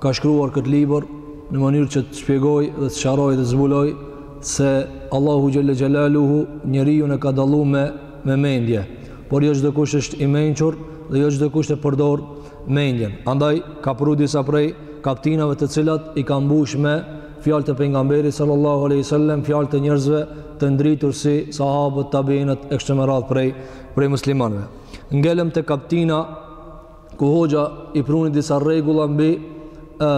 ka shkruar këtë libër në mënyrë që të shpjegojë dhe të sqarojë dhe të zbulojë se Allahu xhelle xhelaluhu njeriun e ka dalluar me me mendje, por jo çdokush është i mençur dhe jo çdokush e përdor mendjen. Andaj ka pru disa prej kaptinave të cilat i ka mbush me fjalë të pejgamberit sallallahu alaihi wasallam, fjalë të njerëzve të ndritur si sahabët, tabiinët e kështu me radhë prej prej muslimanëve. Ngelëm te kaptina ku hoxha i pruni disa rregulla mbi ë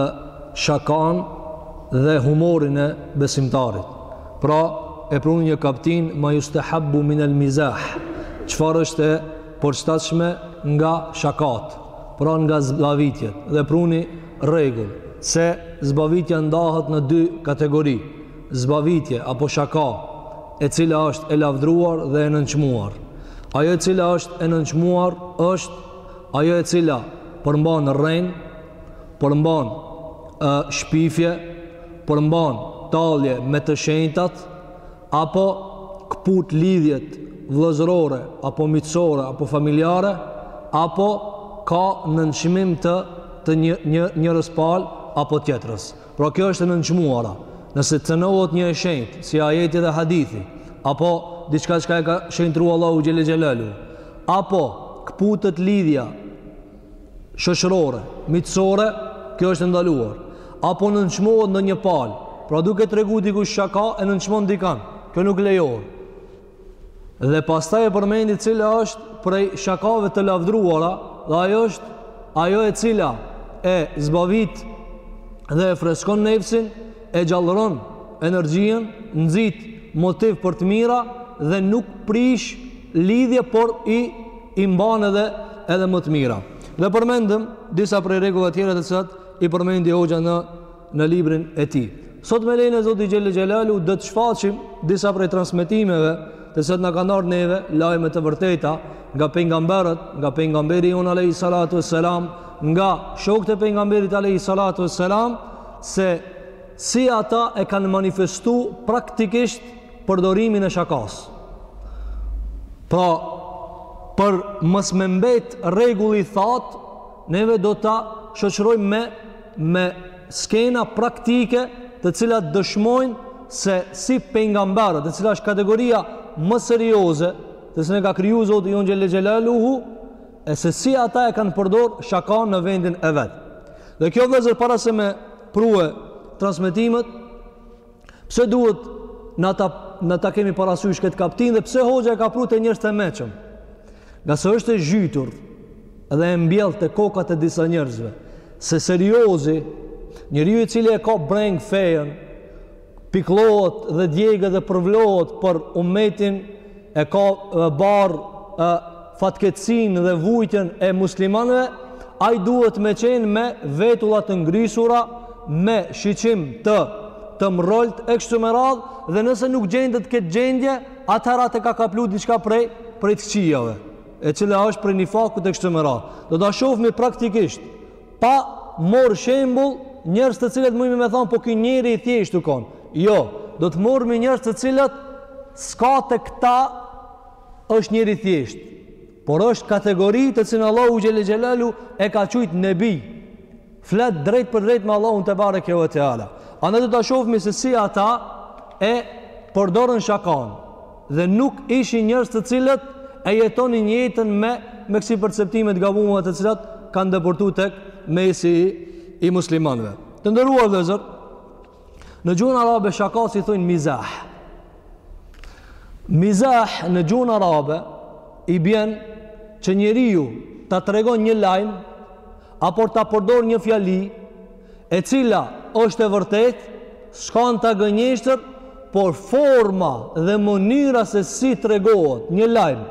shakanë dhe humorin e besimtarit. Pra, e pruni një kaptinë ma yustahabbu min al mizah, çfarë është e përshtatshme nga shakat, pra nga zbavitjet, dhe pruni rregull se zbavitja ndahet në dy kategori, zbavitje apo shaka e cila është e lavdruar dhe e nënçmuar. Ajo e cila është e nënçmuar është ajo e cila përmban rrenë, përmban e, shpifje, përmban tallje me të shenjtat, apo këput lidhjet vëllazërore, apo miqësore, apo familjare, apo ka nënçmim të të një një njërës palë apo tjetrës. Pra kjo është e nënçmuara, nëse cenohet një e shenjtë, si ajeti dhe hadithi, apo diçka çka e ka shenjtëruar Allahu xhelle xhelaluhu, apo këputet lidhja shoqërore, miqësore, kjo është e ndaluar. Apo nënçmohet ndonjë palë, pra duke tregu dikush shaka e nënçmon dikan, kjo nuk lejohet. Dhe pastaj e përmendi cila është prej shakave të lavdruara dhe ajo është ajo e cila e zbavit dhe e freskon nefsin, e gjallëron energjien, nxit motiv për të mira dhe nuk prish lidhje, por i i mban edhe, edhe më të mira. Dhe përmendëm disa prej rregullave tjera të cilat i përmendi hoxha në në librin e tij. Sot me lejen e Zotit Xhelle Xhelaluhu do të shfaqim disa prej transmetimeve të cilat na kanë ardhë neve lajme të vërteta nga pejgamberët, nga pejgamberi jonë alejhi salatu e selam, nga shokët e pejgamberit alejhi salatu e selam, se si ata e kanë manifestu praktikisht përdorimin e shakasë. Pra, për mos me mbet rregulli thatë, Neve do ta shoqërojmë me me skena praktike të cilat dëshmojnë se si pejgamberët, e cila është kategoria më serioze, të cilën e ka kriju Zoti jonë Xhelle Xhelaluhu, e se si ata e kanë përdor shakanë në vendin e vet. Dhe kjo vëllezër para se me prue transmetimet, Pse duhet na ta na ta kemi parasysh këtë kaptinë dhe pse hoxha e ka pru te njerëz të meçëm? Ngase është e zhytur dhe e mbjellë te kokat e disa njerëzve. Se seriozi, njeriu i cili e ka brengë fenë, pikllohet dhe djeget dhe përvlohet për umetin, e ka barrë e, fatkeqësinë dhe vujtjen e muslimanëve, ai duhet me qenë me vetulla të ngrysura, me shikim të të mrolt e kështu me radhë dhe nëse nuk gjendet te kjo gjendje, atëherë atë ka kaplu diçka prej prej të kqijave, e cila është prej nifakut e kështu me radhë. Do ta shofmi praktikisht pa marrë shembull njerëz të cilët mujmi me thanë po ky njeri i thjeshtë u kon jo do të marrmi njerëz të cilët s'ka të këta është njeri i thjeshtë por është kategori të cilën Allahu xhel xhelalu e ka qujt nebi flet drejtpërdrejt me Allahun tebareke ve teala andaj do ta shofmi se si ata e përdorën shakanë dhe nuk ishin njerëz të cilët e jetonin jetën me me kësi perceptime të gabuara të cilat kanë depërtuar tek mesi i, i muslimanëve. Të nderuar vëllezër, në gjuhën arabe shakasë i thonë mizah. Mizah në gjuhën arabe i bjen që njeriu ta tregon një lajm apo ta përdor një fjali E cila është e vërtetë, s'ka në ta gënjeshtër, por forma dhe mënyra se si tregohet një lajm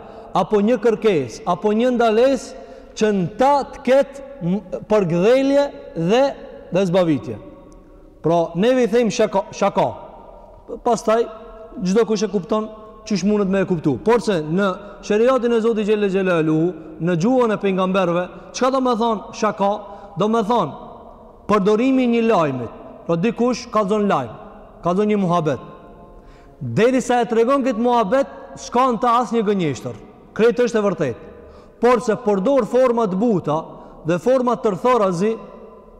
apo një kërkesë apo një ndalesë që në ta të ketë përgdhelje dhe dhe zbavitje. Pra, neve i themi shaka, shaka. Pastaj çdokush e kupton qysh mundet me e kuptu. Porse në sheriatin e Zotit Xhelle Xhelaluhu, në gjuhën e pejgamberëve, çka domethënë shaka, domethënë përdorimi i një lajmit, pra po dikush kallxon lajm, kallxon një muhabet. Derisa e tregon këtë muhabet, s'ka në ta asnjë gënjeshtër. Krejt është e vërtetë. Porse përdor forma t'buta dhe forma tërthorazi,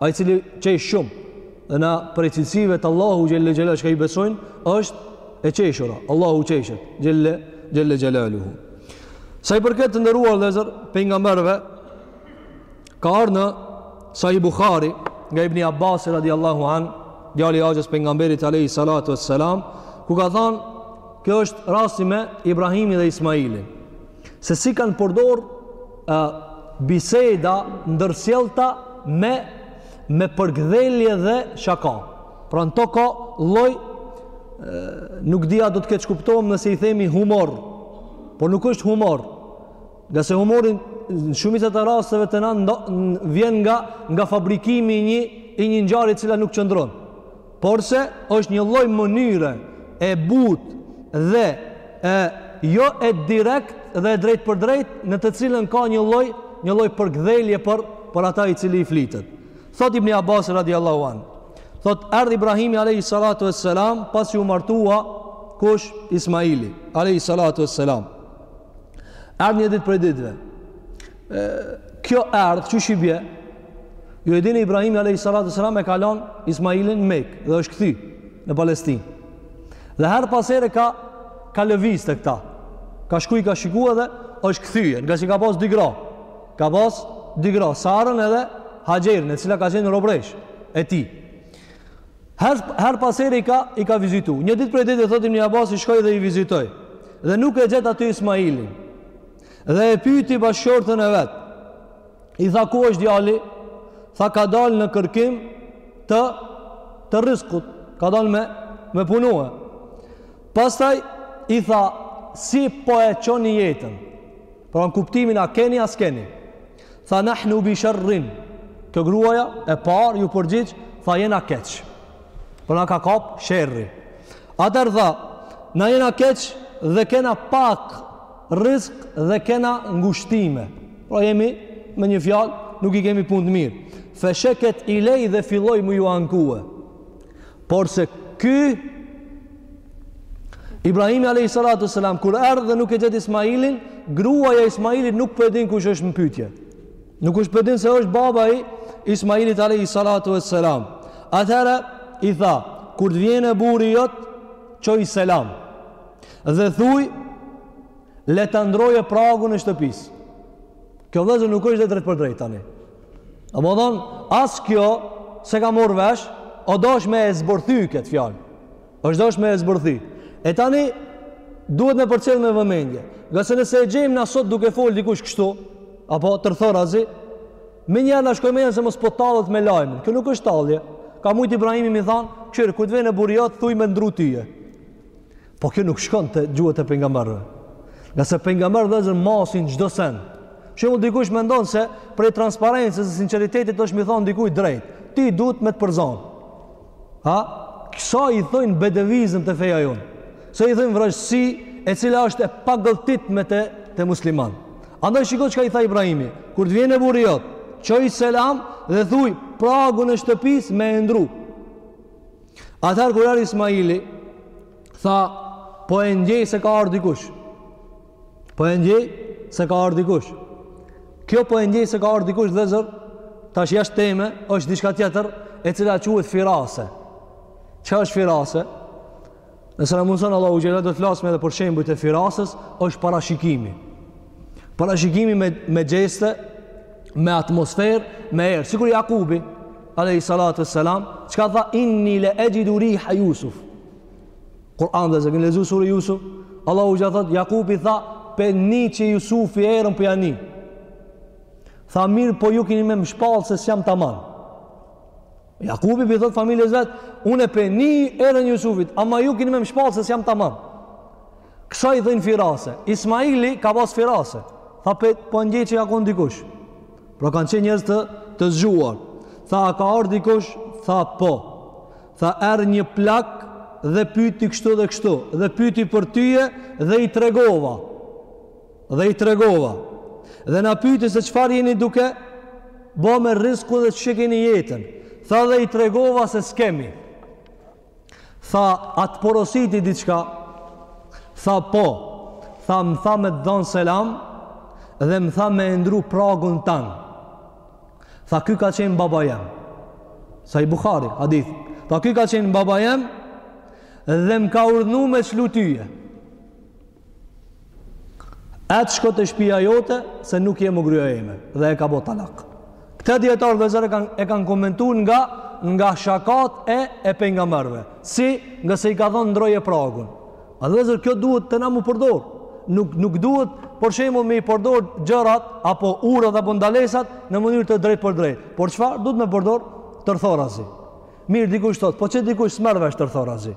Ai i cili qesh shumë dhe nja prej cilësive të Allahu xhelle xhelal çka i besojnë është e qeshura. Allahu qeshet xhelle xhelle xhelaluhu. Sa i përket të nderuar vëllezër pejgamberëve ka ardh në Sahih Buhari nga Ibni Abbasi radiallahu an, djali i axhës pejgamberit alejhi salatu vesselam, ku ka thanë, kjo është rasti me Ibrahimin dhe Ismailin. se si kanë përdor ë biseda t'ndërsjellta me me përgdhelje dhe shaka. Pra në to ka lloj nuk di a do të keqkuptohem nëse i themi humor. Por nuk është humor. Ngase humori në shumicën e rasteve te na vjen nga nga fabrikimi i një i një ngjarje e cila nuk qëndron. Porse është një lloj mënyre e butë dhe e jo e direkt dhe e drejtpërdrejt në të cilën ka një lloj një lloj përkëdhelje për për ata i cili i flitet. Thot Ibn Abbas radiallahu an. Thot erdh Ibrahimi alayhi salatu wassalam pasi u martua kush Ismaili alayhi salatu wassalam. Erdh një ditë prej ditëve. E, kjo erdh, qysh i bje? Ju e dini Ibrahimi a.s. e ka lon Ismailin Mekë dhe është kthy në Palestinë. Dhe herë pas here ka, ka lëviz te këta. Ka shku i ka shiku edhe është kthye. Ngaqë ka pas dy gra. Ka pas dy gra. Sarën edhe Haxherën e cila ka qenë robëreshë e tij. Herë herë pas here i ka, i ka vizitu. Një ditë prej ditëve thot Ibn Abbasi shkoj dhe i vizitoj. Dhe nuk e gjet aty Ismailin. Dhe e pyti bashkëshortën e vet. I tha ku është djali? Tha ka dalë në kërkim të të rrizkut, ka dalë me me punue. Pastaj i tha si po e çoni jetën? Pra në kuptimin a keni a s'keni. Tha nahnu bi sherrin. Kjo gruaja e parë ju përgjigj, tha jena keq. Po na ka kap sherri. Atëherë tha, na jena keq dhe kena pak rrizk dhe kena ngushtime. Pra jemi me një fjalë, nuk i kemi punët mirë. Fesheket ilej dhe filloj me ju ankue. Porse ky Ibrahimi alayhi salatu selam kur erdh dhe nuk e gjet Ismailin, gruaja e Ismailit nuk po e din kush është në pyetje. Nuk është po e din se është baba i Ismailit alayhi salatu selam. Atëherë i tha, kur të vjene burri jot, çoji selam. Dhe thuj, le ta ndrroje pragun e shtëpisë. Kjo vëllezër nuk është e drejtpërdrejt tani. Domethonë, as kjo s'e ka marrë vesh, osht dasht me e zbërthy këtë fjalë. Osht dasht me e zbërthy. E tani, duhet me përcjell me vëmendje. Ngase nëse e gjejmë na sot duke fol dikush kështu, apo tërthorazi, menjëherë na shkon mendja se mos po tallet me lajmin. Kjo nuk është tallje. Ka mujt Ibrahimi me i thanë, "Kqyr, kur të vjene burri jot, thuj me ndrru tyje." Po kjo nuk shkon te gjuhët e pejgamberëve. Ngase pejgamberët vëllezër masin çdo send. Shumë dikush mendon se prej transparencës e sinceritetit është me i thonë dikujt drejt. Ti duhet me të përzonë. Ha? Kësaj i thojnë bedevizëm te feja jonë. Kësaj i thojnë vrazhdësi e cila është e pagëlltitme te, te musliman. Andaj shiko çka i tha Ibrahimi. Kur të vjene burri jot, çoji selam dhe thuj pragun e shtëpisë me e ndrru. Atëherë kur erdhi Ismaili, tha, po e ndjej se ka ardhur dikush. Po e ndjej se ka ardhur dikush. Kjo po e ndjej se ka ardhur dikush vllezër, tash jashtë teme, është diçka tjetër e cila quhet firase. Çfarë është firase? Nëse na mundson Allahu xhel do të flasim edhe për shembujt e firasës, është parashikimi. Parashikimi me me gjeste, me atmosferë, me erë. Sikur Jakubi alayhi salatu wassalam, çka tha inni la ajidu riha Yusuf. Kur'an dhe sen lexu suren Jusuf, Allahu xhel thot, Jakubi tha, pe ni që Jusufit erën po ja ni. Tha mirë, po ju kini me më shpall se s'jam taman. Jakubi po i thotë familjes vet, unë e pe ni erën Jusufit, ama ju kini me më shpall se s'jam taman. Kësaj i thojnë firase. Ismaili ka pas firase. Tha pe, po ndjej që ka konë dikush. Pra kanë qenë njerëz të, të zgjuar. Tha, a ka ardh dikush? Tha, po. Tha, erdh një plak dhe pyti kështu dhe kështu. Dhe pyti për tyje dhe i tregova. Dhe i tregova. Dhe na pyeti se çfarë jeni duke bë me rrizkun dhe ç'e keni jetën. Tha dhe i tregova se s'kemi. Tha, a të porositi diçka? Tha, po. Tha, më tha me të dhënë selam dhe më tha me e ndrru pragun tan. Tha, ky ka qenë baba jem. Sahih Bukhari, hadith. Tha, ky ka qenë baba jem dhe më ka urdhnu me çlu tyje. Ec shko te shpia jote se nuk je më gruaja ime dhe e ka bë talak. Këtë dijetarë vllezër e kanë e kanë komentuar nga nga shakat e e pejgamberëve. Si, ngase i ka thënë ndrroje pragun. A vllezër kjo duhet te na me u përdor. Nuk nuk duhet për shembull me i përdor gjërat apo urdhrat apo ndalesat në mënyrë të drejtpërdrejtë. Por çfarë duhet me përdor tërthorazi. Mirë dikush thot, po qe dikush s'merr vesh tërthorazi.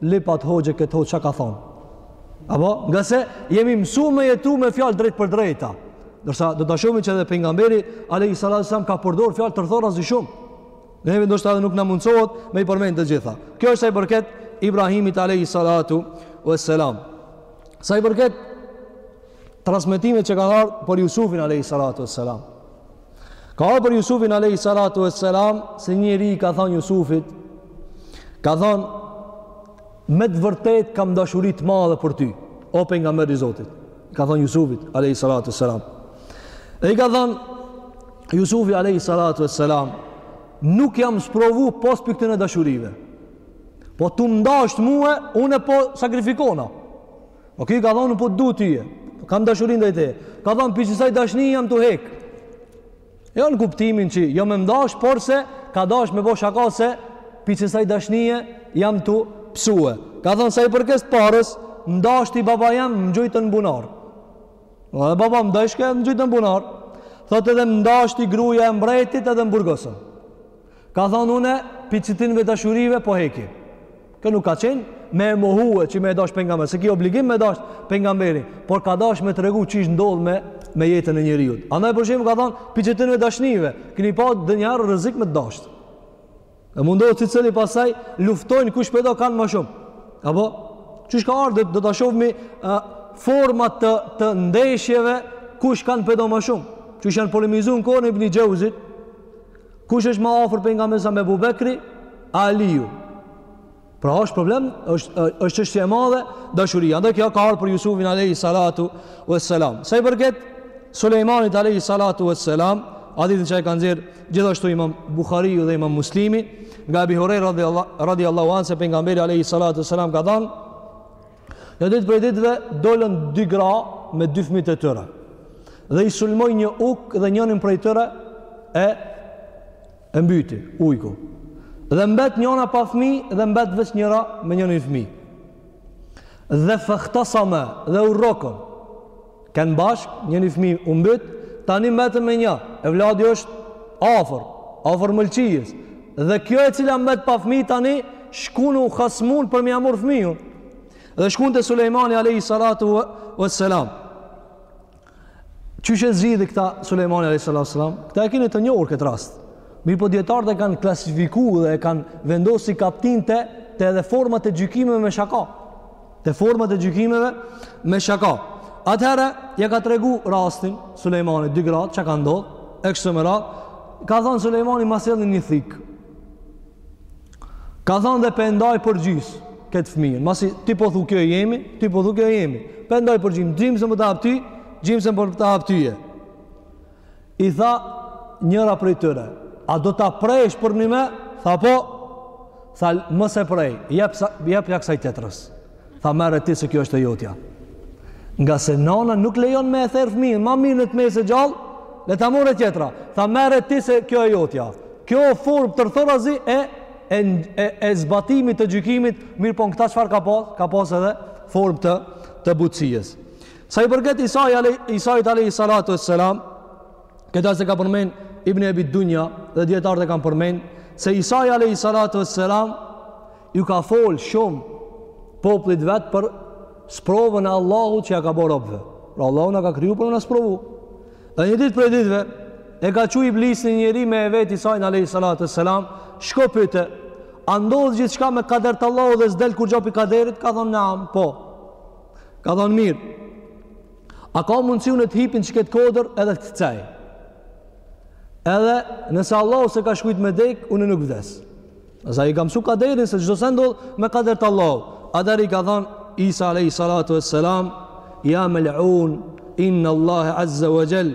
Lypet hoxhë këtu hoxhë çka ka thonë. Apo, ngase jemi mësu me jetu me fjalë drejtpërdrejta. Ndërsa, do ta shohim që edhe pejgamberi, alejhi salatu selam ka përdor fjalë tërthorazi shumë. Ne jemi ndoshta edhe nuk na mundësohet me i përmend të gjitha. Kjo është sa i përket Ibrahimit alejhi salatu vë selam. Sa i përket transmetimit që ka ardhë për Jusufin alejhi salatu vë selam. Ka ardhur për Jusufin alayhi salatu wassalam se njëri i ka thënë Jusufit ka thënë me të vërtet kam dashuri të madhe për ty o pejgamber i Zotit ka thënë Jusufit alayhi salatu wassalam e i ka thënë Jusufi alayhi salatu wassalam nuk jam sprovu pos prej këtyre dashurive po tu m'dasht mua unë po sakrifikona O po ky ka thonë po t'du tyje. Kam dashuri ndaj teje. Ka thonë pi qësaj dashnie jam tu hek. E jo në kuptimin që jo me mdash, por se ka dash me bo shaka se pi qësaj dashnije jam tu pësue. Ka thonë sa i përket të parës, m'dashti baba jam m'gjujtën në bunar. Dhe baba m'dashke m'gjujtën në bunar. Thotë edhe m'dashti gruja e mbretit edhe më burgosën. Ka thonë une, pi qitynve dashurive po heki. Kjo nuk ka qenë me e mohue që me e dash pejgamberin. Se ki obligim me dash pejgamberin. Por ka dash me tregu qysh ndodh me, me jetën e njeriut. Andaj prej ka thonë, pi qitynve dashnive. Kini pa donjëherë rrezik me të dasht. E mundohet secili pastaj luftojnë kush pe do kan më shumë. Apo? Qysh ka ardhë, do ta shofmi format të, të ndeshjeve kush kan pe do më shumë. Qysh janë polemizu në kohën e ibni Xheuzit, Kush është më afër pejgamberit sa me Ebu Bekri, Aliu. Pra është problem, është është çështje e madhe dashuria. Andaj kjo ka ardhur për Jusufin alayhi salatu wassalam. Sa i përket Sulejmanit alayhi salatu wassalam, hadithin që e ka nxjerr gjithashtu Imam Buhariu dhe Imam Muslimi, nga Abi Huraira radhiyallahu anhu se pejgamberi alayhi salatu wassalam ka thënë Një ditë prej ditëve dolën dy gra me dy fëmijët e tyre. Dhe i sulmoi një ujk dhe njërin prej tyre e e mbyti ujku. Dhe mbet njëra pa fëmijë dhe mbet veç njëra me njërin fëmijë. Dhe fëhtasama dhe u rrokën. Kenë bashkë, njëri fëmijë u mbyt, tani mbetën me një. Evladi është afër, afër mëlçisë. Dhe kjo e cila mbet pa fëmijë tani shkun u hasmun për m'ja marr fëmijën. Dhe shkun te Sulejmani alayhi salatu wa salam. Qysh e zgjidhi këta Sulejmani alayhi salatu wa salam? Këta e keni të njohur këtë rast. Mirëpo dijetarët e kanë klasifiku dhe e kanë vendos si kaptinë te, te edhe format e gjykimeve me shaka. Te format e gjykimeve me shaka. Atëherë ja kan tregu rastin Sulejmanit dy gratë çka ka ndodhur, e kështu me radhë. Ka thënë Sulejmani ma sjellni një thikë. Ka thënë dhe pe ndaj për gjys këtë fëmijën. Masi ti po thu ky o i jemi, ti po thu ky o i jemi. Pe ndaj për gjims, gjimsën me ta jap ty, gjimsën me ta jap tyje. I tha njëra prej tyre, a do ta prejsh përnime? Tha po, tha mos e prej, jep jepja kësaj tjetrës. Tha merre ti se kjo është e jotja. Ngase nana nuk lejon me e therë fëmijën, ma mirë le të mesë gjallë, le ta merre tjetra. Tha merre ti se kjo e jotja. Kjo formë tërthorazi e e, e, e zbatimit të gjykimit, mirëpo në këta çfarë ka pas, ka pas edhe formë të, të butësies. Sa i përket Isai alej Isait alej salatu wassalam, këta e ka përmend Ibn Abi Dunya dhe dietarët e kanë përmend se Isai alej salatu wassalam ju ka fol shumë popullit vet për sprovën e Allahut që ja ka bërë robëve. Pra Allahu na ka kriju për na sprovu. Dhe një ditë prej ditëve e ka çu iblisi një njeri me e vet Isain alej salatu wassalam, shko pyete, a ndodh gjithçka me kader të Allahut dhe s'del kurgjo pi kaderit? Ka thonë, "Naam, po." Ka thonë mirë, a ka mundësi unë të hipi n'qeket kodër edhe të kcej? Edhe nëse Allahu s'e ka shkrujt me dek, unë nuk vdes. Nëse i ka msu kaderin se çdo send ndodh me kader të Allahut. Atëherë i ka thonë, Isa alejhi salatu ve selam, ja mel'un, inne Allahe azze ve xhel,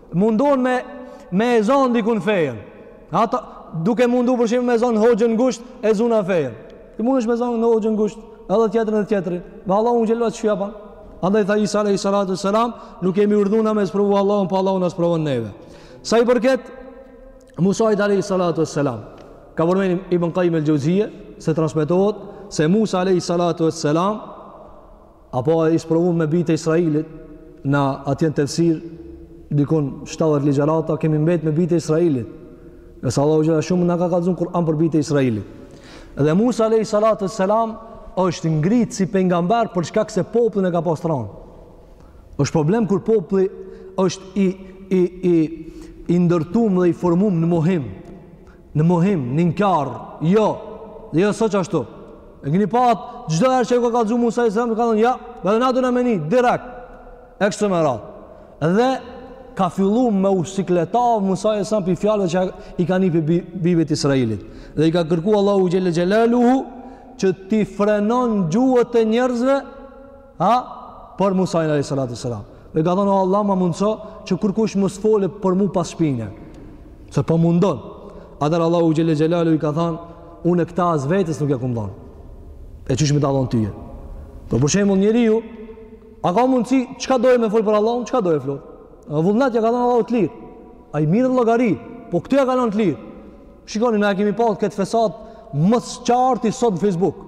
Mundon me me e zon dikun fejen. Ata duke mundu për shembull me zon hoxhën ngusht e zuna fejen. Ti mundesh me zon një hoxhë ngusht, edhe tjetrin edhe tjetrin. Me Allahun xhelle çfarë ban. Andaj tha Isa alayhi salatu selam, nuk jemi urdhëruar na me sprovu Allahun, po Allahu na sprovon neve. Sa i përket Musa alayhi salatu selam, ka përmend Ibn Qayyim al-Jauziyje se transmetohet se Musa alayhi salatu selam Apo i sprovum me bijtë e Israilit, na atje n'tefsir, dikun 70 ligjërata, kemi mbet me bijtë e Israilit. Se Allahu xhelle shumë na ka kallzu n'Kur'an për bijtë e Israilit. Dhe Musa alejhi salatu ve selam është ngritë si pejgamber për shkak se popullin e ka pas t'ron. është problem kur popli është i, i, i, i ndërtum dhe i formum në mohim. Në mohim, në inkar, jo de jo, s'osht ashtu. E keni pa, çdo herë që ju ka kallzu Musa alejhi selam, kanë thonë, ja, dhe na du na me ni, direkt, e kështu me radhë. Dhe ka fillu me u sikletav Musa alejhi selam pi fjalëve që i ka ni pi bijve t'Israelit. Dhe i ka kërku Allahut xhelle xhelaluhu, që t'i frenon gjuhët e njerëzve, ha për Musa alayhi salatu selam. Dhe ka thënë Allah ma mundso që kurkush mos me fol për mua pas shpine. Se po m'mundon. Atëherë Allahu xhelle xhelalu i ka thënë unë këta as vetes nuk e kam dhënë. E qysh me ta dhon ty. Po për shembull njeriu a ka mundsi çka doje me fol për Allahun, çka doje fol? Vullnet ja ka dhënë Allahu të lirë. Ai merr llogari, po këtë ja ka dhënë të lirë. Shikoni, na kemi pa këtë fesat më së qarti sot në Facebook.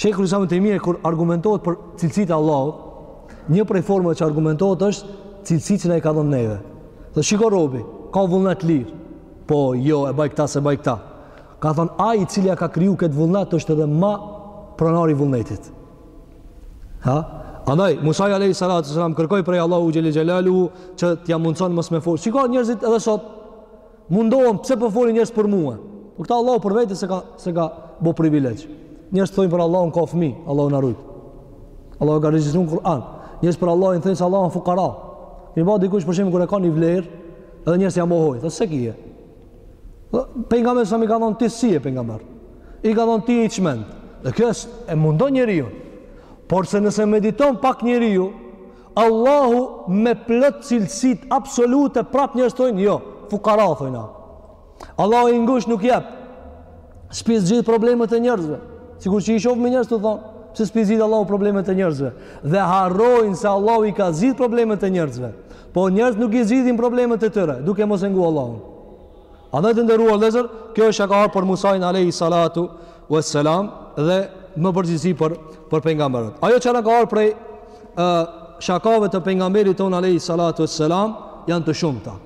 Shekhu Islam ibn Taymija kur argumentohet për cilësitë e Allahut, një prej formave që argumentohet është cilësi që na i ka dhënë neve. Dhe shiko robi, ka vullnet të lirë. Po, jo, e baj këta, s'e baj këta. Ka thonë, ai i cili e ka kriju këtë vullnet është edhe ma pronar i vullnetit. Ha? Andaj, Musai Alehi Salatu Salam kërkoi prej Allahut xhelle xhelaluhu që t'ja mundëson mos me folë. Shiko njerzit edhe sot, Mundohem pse po folin njerëz për mua. Po këtë Allahu për vete s'e ka s'e ka bo privilegj. Njerëz thonë për Allahun ka fëmi, Allahu na rujt. Allahu ka regjistruar në Kur'an. Njerëz për Allahun thonë se Allahu fukara. Një vao dikush për shembull kur e ka një vlerë, edhe njerëz ja mohojnë, thonë s'e kije. Po, pejgamberit selam i ka thonë ti s'je pejgamber. I ka thonë ti i çmend. Dhe kjo është e mundon njeriu. Porse nëse mediton pak njeriu, Allahu me plot cilësit absolute prap njerëz thonë jo, fukara thonë na. Allahu i ngusht nuk jep. S'pi zgjidh problemet e njerëzve. Sikur që i shohim njerëz tu thonë, pse s'pi zgjidh Allahu problemet e njerëzve? Dhe harrojnë se Allahu i ka zgjidh problemet e njerëzve. Po njerëz nuk i zgjidhin problemet e tyre, duke mos e ngu Allahun. A dhe të nderuar vllezër, kjo është shka ka ardh për Musain Alejhi Salatu, Wa selam dhe në përgjithësi për për pejgamberët. Ajo që na ka ardhur prej ë shakave të pejgamberit ton alayhi salatu wassalam janë të shumta.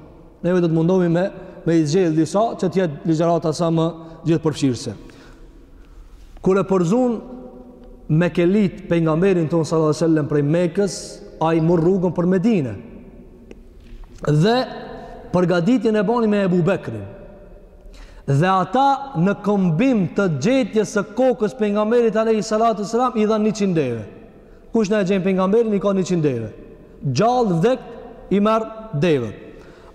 Neve do të mundohemi me me i zgjedh disa që të jetë ligjërata sa më gjithëpërfshirëse. Kur e përzun mekelit pejgamberin ton sallallahu alaihi wasallam prej Mekës, ai mor rrugën për Medinë. Dhe përgaditjen e bani me Ebu Bekrin. Dhe ata në këmbim të gjetjes së kokës pejgamberit alayhi salatu selam i dhan 100 deve. Kush na e gjen pejgamberin i ka 100 deve. Gjallë vdek i merr devet.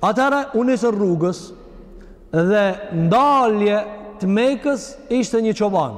Atëherë u nisën rrugës dhe n'dalje të Mekës ishte një çoban.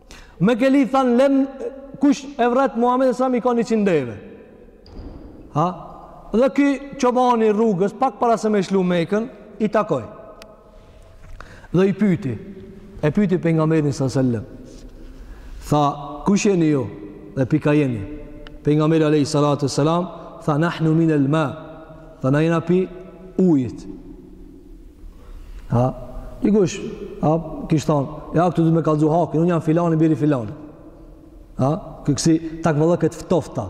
Mekelit than lem kush e vret Muhammedin selam i ka 100 deve. Ha? Dhe ky çobani rrugës pak para se me shlu Mekën i takoi. Dhe i pyeti. E pyeti pejgamberin sa selam. Tha, kush jeni ju? Dhe pi ka jeni. Pejgamberi alayhi salatu selam tha nahnu min al-ma. Tha na jena pi ujit. Ha, dikush, ha, kish thonë, ja këtu du me kallzu hakin, unë jam filani, biri filani. Ha, këksi takvallëke t'ftofta,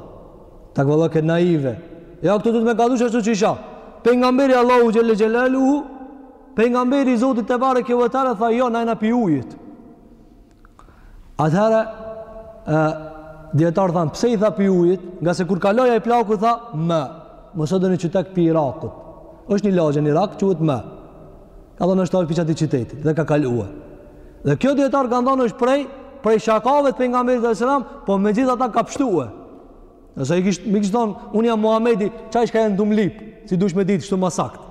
takvallëke naive. Ja këtu du me kallzu qashtu qysh a. Pejgamberi Allahut Xhelle Xhelaluhu, pejgamberi Zotit tebareke ve teala, tha jo, na jena pi ujit. Atëherë, dijetarët thanë, pse i tha pi ujit, ngase kur kaloi ai plaku, tha, ma, mos o ndonji qytet pi Irakut. është një lagje në Irak, quhet Ma. Ka thonë është djalë pi qati qytetit, dhe ka kaluë. Dhe kjo dijetarët kan thonë është prej, prej shakave t'pejgamberit alejhi selam, po megjithatë ka pështuë. Nëse i kish, m'i kish thonë, unë jam Muhamedi, qaj shka janë tu m'lypë, si dush me ditë, kshtu ma saktë.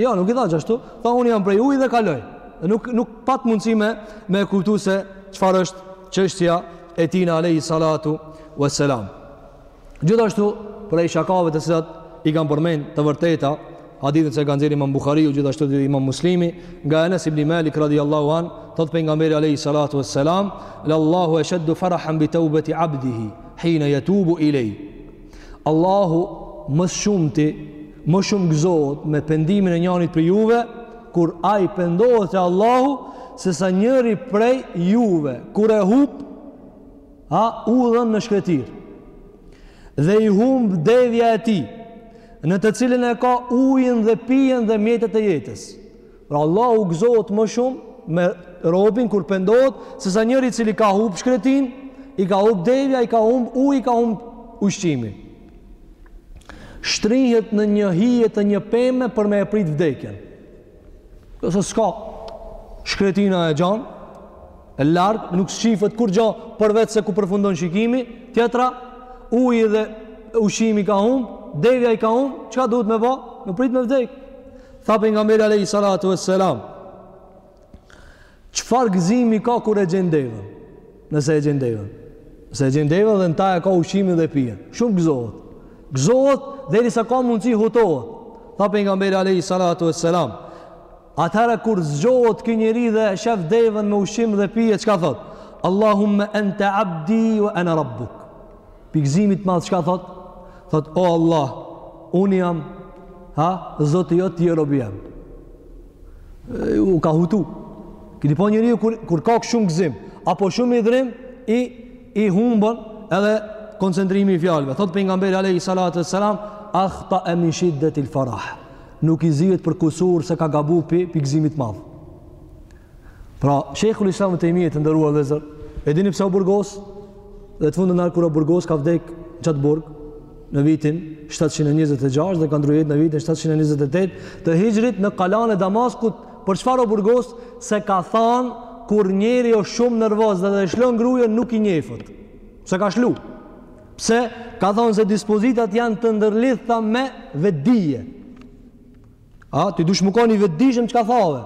Jo, nuk i tha qashtu, tha unë jam prej uj dhe kaloi. Dhe nuk, nuk pat mundësi me, me kuptu se çfarë është çështja e tina alejhi salatu ve selam. Gjithashtu, prej shakave të cilat i kam përmend të vërteta, Hadithin se ka nxjerrë Imam Buhariu gjithashtu dhe Imam Muslimi nga Enes ibn Malik radhiyallahu an, thot pejgamberi alayhi salatu wassalam, "Lallahu ashaddu farahan bi tawbati 'abdihi hina yatubu ilay." Allahu më shumti më shumë gëzohet me pendimin e njanit prej juve kur ai pendohet te Allahu se sa njëri prej juve kur e hup a udhën në shkretirë dhe i humb devja e tij në të cilën e ka ujin dhe pijen dhe mjetet e jetës pra Allahu gëzohet më shumë me robin kur pendohet se sa njëri cili ka humb n'shkretinë i ka humb devja, i ka humb uji, i ka humb ushqimi shtrihet në një hije të një peme për me e prit vdekjen Do të s'ka shkretina e gjanë, e largë, nuk shifet kurgjo përvec se ku përfundon shikimi, tjetra uji dhe ushqimi i ka humb, devja i ka humb, çka duhet me ba? Me prit me vdek. Tha pejgamberi alayhi salatu vesselam. Çfarë gëzimi ka kur e gjen devën? Nëse e gjen devën. Nëse e gjen devën dhe në ta e ka ushqimin dhe pijen. Shumë gëzohet. Gëzohet derisa ka mundësi hutohet. Tha pejgamberi alejhi salatu ve selam. Atëherë kur zgjohet ky njeri dhe shef devën me ushqim dhe pije, çka thot? Allahumme ente abdi u ene rabbuk. Pi gëzimit madh, çka thot? Thot, o Allah, unë jam, ha, zoti jot, ti je robi jem. u ka hutu. Kini po njeriu kur, kur ka shumë gëzim, apo shumë idhrim, i, i humbën edhe koncentrimi i fjalëve. Thot pejgamberi alejhi salatu ve selam, akhta'e min shiddetil farah. Nuk i zihet për kusur se ka gabu për, pi gëzimit madh. Pra, Shejhul Islam Tejmije, të nderuar vllezër, e dini pse o burgos, dhe të fundit herë kur o burgos ka vdek n'qat burg, në vitin 726 dhe ka ndrru jetë në vitin 728 të Hixhrit në Kalanë e Damaskut, për çfarë o burgos se ka thanë kur njeri o shumë nervoz dhe dhe shlon grujen nuk i njefet se e ka shlu. Pse ka thanë se dispozitat janë të ndërlidhta me vedije. A, ti dush me kon i vetëdishëm çka thave.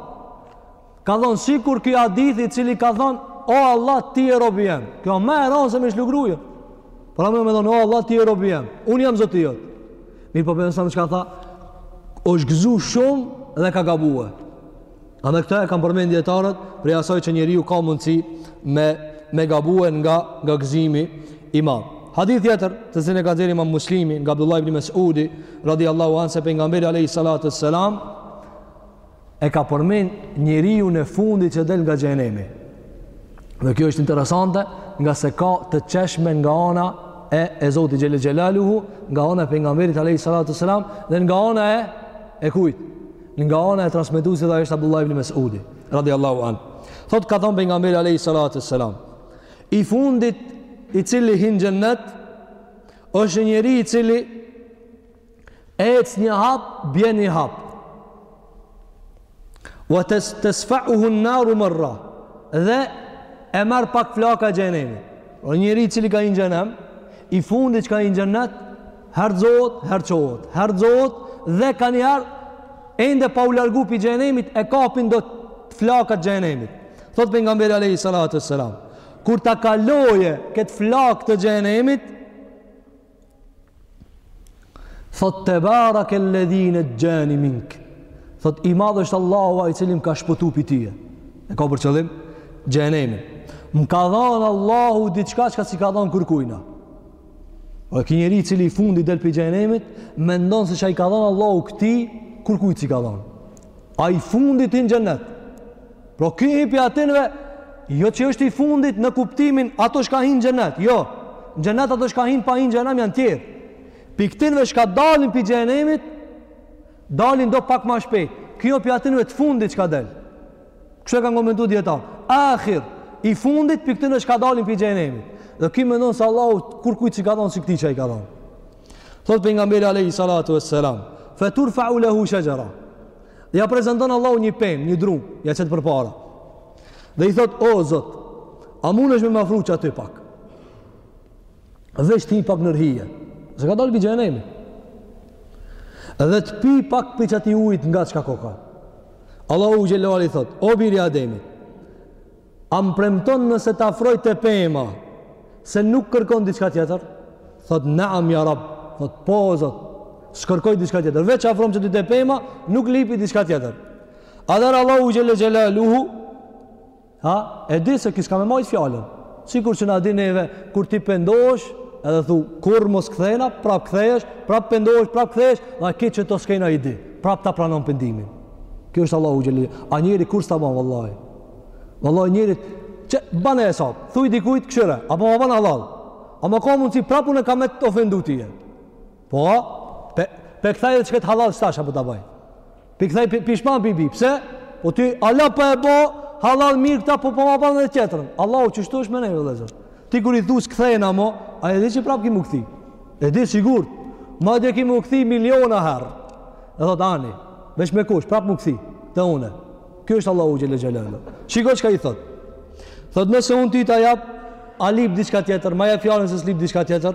Ka thonë, sikur ky hadithi cili ka thonë, o Allah ti je robi jem. Kjo ma e ronë se me shlu gruje. Por ama me thonë, o Allah ti je robi jem. Unë jam zoti jot. Mirëpo besa çka tha, osht gëzu shumë dhe ka gabue. Edhe këtë e kanë përmend dijetarët prej asaj që njeriu ka mundësi me me gabue nga nga gëzimi i madh. Hadith tjetër, të cilin e ka nxjerr Imam Muslimi nga Abdullah ibn Mas'udi radhiyallahu anhu se pejgamberi alayhi salatu wassalam e ka përmend njeriun e fundit që del nga xhenemi. Dhe kjo është interesante, ngase ka të qeshme nga ana e, e Zotit Xhele Xhelaluhu, nga ana e pejgamberit Alejhi Salatu Selam, dhe nga ana e, e kujt, Nga ana e transmetuesit ai është Abdullah ibn Mesudi, radiallahu an. Thot ka thanë pejgamberi alayhi salatu selam, i fundit i cili hin xhennet është njeri i cili ec një hap, bjen një hap. Wa tasfa'uhu an-nar marra. Dhe e marr pak flaka e xhenemit. O njeri i cili ka hin xhenem, i fundit çka hin xhennet Herë rrzohet, herë çohet, herë rrzohet dhe kanjëherë ende pa u largu pi xhenemit e kapin do flaka t'xhenemit. Thot pejgamberi Alejhi Salatu Selam, kur ta kalojë këtë flakë të xhenemit, thot tebarake ledhi nexhani mink, thot i madh është Allahu ai i cili m'ka shpëtu pi teje. E ka për qëllim xhenemin. Më ka dhanë Allahu diçka çka s'i ka dhanë kërkujna. Dhe ki njeri i cili i fundit del pi xhenemit, mendon se ça i ka dhanë Allahu këtij, kurkujt s'i ka dhanë. Ai i fundit hin n'xhenet. Pra ki i pi atinve, jo që është i fundit në kuptimin, ato shka hin n'xhenet, jo. Në xhenet ato shka hin pa hi në xhenem janë tjerë. Pi këtinve shka dalin pi xhenemit, dalin do pak ma shpejt. Ki o pi atinve të fundit shka del. Kështu e kanë komentuar dijetarët. Ahir i fundit pi këtyne çka dalin pi xhenemit. Dhe ky mendon se Allahu kurkujt s'i ka dhanë si këtij ça i ka dhanë. Thot pejgamberi alayhi salatu vesselam, "Fa turfa'u lahu shajara." Dhe ja prezanton Allahu një pemë, një dru, ja qet përpara. Dhe i thot, "O Zot, a mundesh me më afru qaty pak?" veç të hi pak nër hije. Se ka dalë pi xhenemit. Dhe të pi pak pi qatij ujit nga çka koka. Allahu xhele i thot, o biri i Ademit, a më premton nëse të afroj te pema, se nuk kërkon diçka tjetër? Thot, naam ja rab, thot, po o zot, s'kërkoj diçka tjetër. Veç afrom qaty te pema, nuk lipi diçka tjetër. Atherë Allahu xhele xhelaluhu, A, e di se ki s'ka me majtë fjalën. Sikur që na di neve, kur t'i pendohesh, edhe thu, kurr mo s'kthehna, prap kthehesh, prap pendohesh, prap kthehesh, dhe ki qëto skena i di, prap ta pranon pendimin. Kjo është Allahu Xhele, a njeri kurr s'ta ban, vallahi. Vallahi njerit, që ban e esat, thuj dikujt kqyre, a po ma ban hallall, ama ka mundësi prap unë kam me të ofendu tye. Po, pe, pe këthaj dhe që këtë hallall stash apo të bëjë. Pe këthaj pe, pishman po bi, pse? Po ty, ala për po e bo, hallall mirë këta, po po ma banë dhe tjetrën. Allahu qështu është me neve, vëllezër. Ti kur i thu s'kthehem mo, a e di që prapë ki mu këthi? E di sigurt, madje ki mu këthi miliona herë. E thot, ani, veç me kusht, prapë mu këthi, te une. Kjo është Allahu xhelle xhelle. Shiko çka i thot. Thot, nëse unë ty ta jap, a lip diçka tjetër, ma jep fjalën se s'lip diçka tjetër,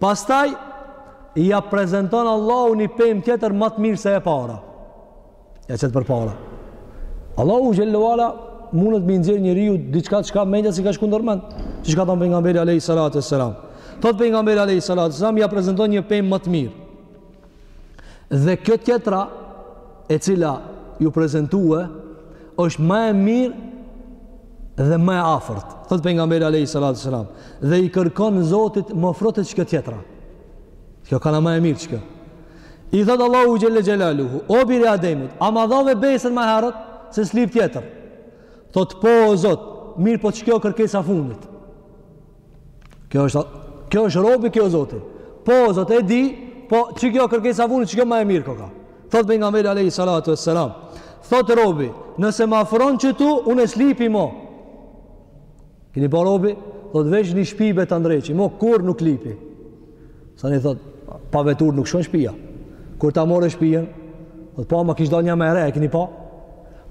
Pastaj ia prezanton Allahu një pemë tjetër ma të mirë se e para. Ja qet përpara. Allahu xhelle ue ala mundet me i nxjerr njeriut diçka çka mendja s'i ka shku ndër mend. Siç ka thënë pejgamberi alayhi salatu wassalam. Thot pejgamberi alayhi salatu wassalam ia prezanton një pemë ma të mirë. Dhe kjo tjetra e cila ju prezentue është më e mirë dhe më e afërt. Thot pejgamberi alayhi salatu sallam, dhe i kërkon Zotit m'afro te qikjo tjetra. Kjo koka ma e mirë qikjo. I thot Allahu xhelle xhelaluhu, o biri i Ademit, a ma dhave besën ma herët se s'lip tjetër. Thot po o Zot, mirëpo qikjo kërkesa e fundit. Kjo është kjo është robi kjo zoti. Po zot e di, po qikjo kërkesa e fundit, qikjo ma e mirë koka. Thot pejgamberi alayhi salatu wassalam. Thot robi, nëse më afron qitu, unë s'lipi mo. Kini pa robi, thot veç një shpi be ta ndreqi, mo kurrë nuk lipi. Sa një thot, pa veturë nuk shkon shpia. Kur ta more shpien, thot po ama kish dalë një ma e re, e kini pa,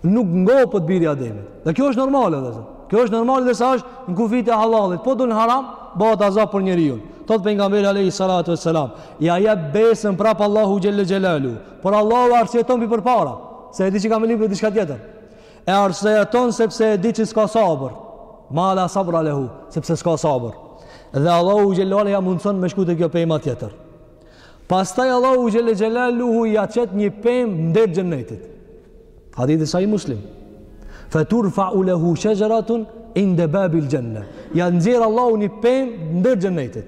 nuk ngopet biri i Ademit. Dhe kjo është normale, vëllezër. Kjo është normale derisa është në kufit e hallallit. Po dul në haram, bahet azab për njeriun. Thot pejgamberi alejhi salatu ue selam, ja jep besën prapë Allahut xhelle xhelaluhu, por Allahu e arsyeton pej përpara, se e di që ka me lipë dhe diçka tjetër. E arsyeton sepse e di që s'ka sabër. Ma la sabra lehu, sepse s'ka sabër. Dhe Allahu xhelle ue ala ja mundëson me shku te kjo pema tjetër. Pastaj Allahu xhelle xhelaluhu ja qet një pemë n'derë t'xhenetit. Hadithi Sahih Muslim. Feturfeu lehu shexheretun inde babil xhenne. Ja nxjerr Allahu një pemë n'derë t'xhenetit.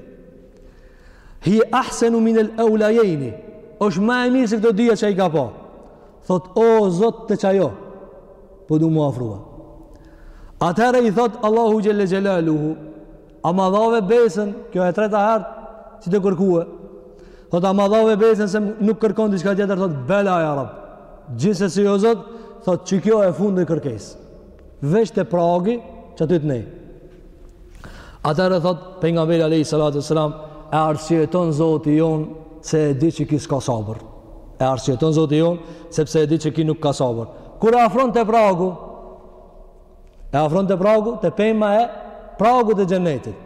Hi ahsenu minel ulejejni. është ma e mirë se këto dyja që i ka pa. Thot, o Zot te qajo, po du mu afrua. Atëherë i thot Allahu xhelle xhelaluhu, a ma dhave besën, kjo e treta herë, qi tu kërkue. Thot, a ma dhave besën se nuk kërkon diçka tjetër, thot, bela ja Rab. Gjithsesi o Zot, thot, qikjo e fundit kërkesë. Veç te pragi, qaty të nej. Atëherë thot pejgamberi alayhi salatu wasalam, e arsyeton Zoti jonë se e di që ki s'ka sabër. E arsyeton Zoti jonë sepse e di që ki nuk ka sabër. Kur e afron te pragu, e afron te pragu te pema e pragut të xhenetit.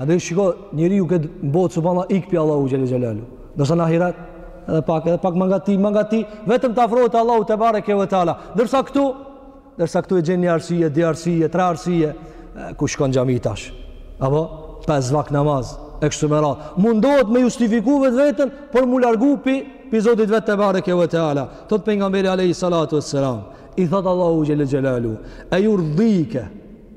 Andaj shiko, njeriu në këtë botë subhanallah ik pi Allahut xhelle xhelaluhu. Ndërsa në ahiret, edhe pak, edhe pak ma ngat, ma ngat, vetëm të afrohet Allahut tebareke ve teala. Ndërsa këtu, ndërsa këtu e gjen një arsye, dy arsye, tre arsye, ku shkon xhami tash? Apo, pes vakt namaz, e kështu me radhë. Mundohet me justifiku vetveten, por m'u largu pi, pi Zotit vet tebareke ve teala. Thot pejgamberi alejhi salatu ve selam, i thot Allahu xhelle xhelaluhu, e jurdike,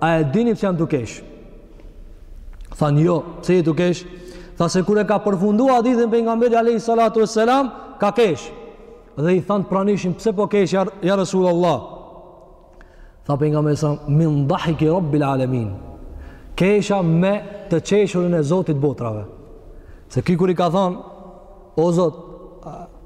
a e dini që jam tu kesh? Than jo, pse je tu kesh? Tha se kur e ka përfundu hadithin pejgamberi alejhi salatu ve selam, ka kesh. Dhe i than pranishmit, pse po kesh, ja, ja Resulallah? Tha pejgamberi selam, min dahiki rabbil alemin. Kesha me të qeshurin e Zotit botrave. Se ki kur i ka than, o Zot,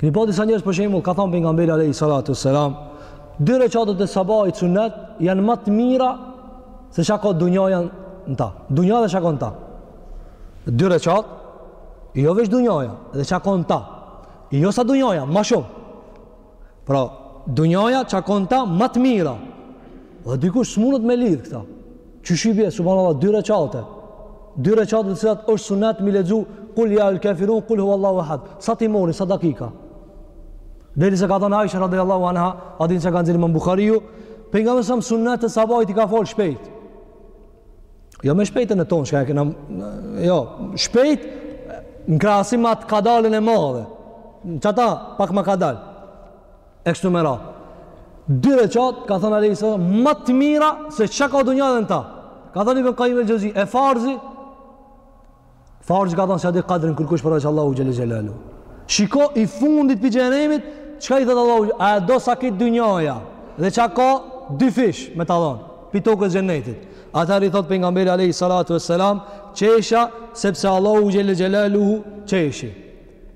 Keni pa disa njerëz për shembull, ka thënë pejgamberi alejhi salatu selam, dy reqatet e sabahit sunnet janë ma të mira se çka ka dunjaja në ta. Dunjaja dhe çka ka në ta. Dy reqat jo veç dunjaja dhe çka ka në ta. Jo sa dunjaja, ma shumë. Pra, dunjaja çka ka në ta ma të mira. Dhe dikush s'munet me lidh këta. Qysh i bie subhanallah dy reqate. Dy reqate të cilat është sunet me i lexu kul ja el kafirun kul huvallahu ahad. Sa t'i merr sa dakika. Derisa ka thënë Aisha radijallahu anha, a din se ka nxjerrë Imam Buhariu, pejgamberi sas sunetet e sabahit i ka fal shpejt. Jo me shpejtën tonë, çka e kena, jo, shpejt, në krahasim atë kadalën e madhe, qata pak ma kadal. e kështu me radhë. Dy reqat, ka thënë alejhi selam, ma të mira se çka ka dunja dhe në ta. Ka thënë Ibn Kajim el Xheuzi, e farzi, farzi ka thënë s'ja di kadrin kërkush përveç Allahu xhelle xhelaluhu. Shiko i fundit pi xhehenemit, çka i thotë Allahu xhelaluhu, a e do sa kjo dunjaja, edhe kaq dyfish me ta dhënë, pi tokës xhenetit. Atëherë thotë pejgamberi alejhi salatu ve selam, qesha sepse Allahu xhelaluhu qeshi.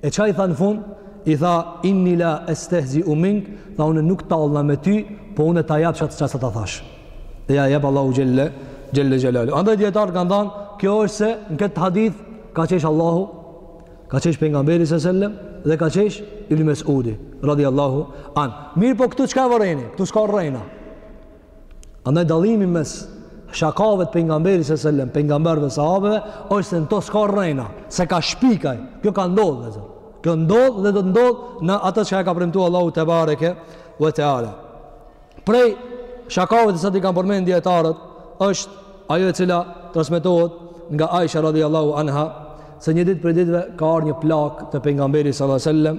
E çka i tha në fund, i tha inni la estehziu mink, tha unë nuk tallna me ty, po unë ta jap qat çka ta thash. Dhe ja jep Allahu xhelle xhelle xhelaluhu. Andaj dijetarët kanë thënë, kjo është se në këtë hadith ka qesh Allahu, ka qesh pejgamberi s.a.s. dhe ka qesh Ibn Mesudi, radijallahu anh. Mirëpo këtu çka vëreni? Këtu s'ka rrena. Andaj dallimi mes shakave të pejgamberit sallallahu alejhi ve selem, pejgamberëve, sahabeve, është se në to s'ka rrena, s'e ka shpik ai. Kjo ka ndodh. Kjo ndodh dhe do të ndodh në atë çka e ka premtu Allahu tebareke ve teala. Prej shakave të sa të i kanë përmend dijetarët, është ajo e cila transmetohet nga Aisha radijallahu anha se një ditë prej ditëve ka ardh një plakë te pejgamberi sallallahu alejhi ve selem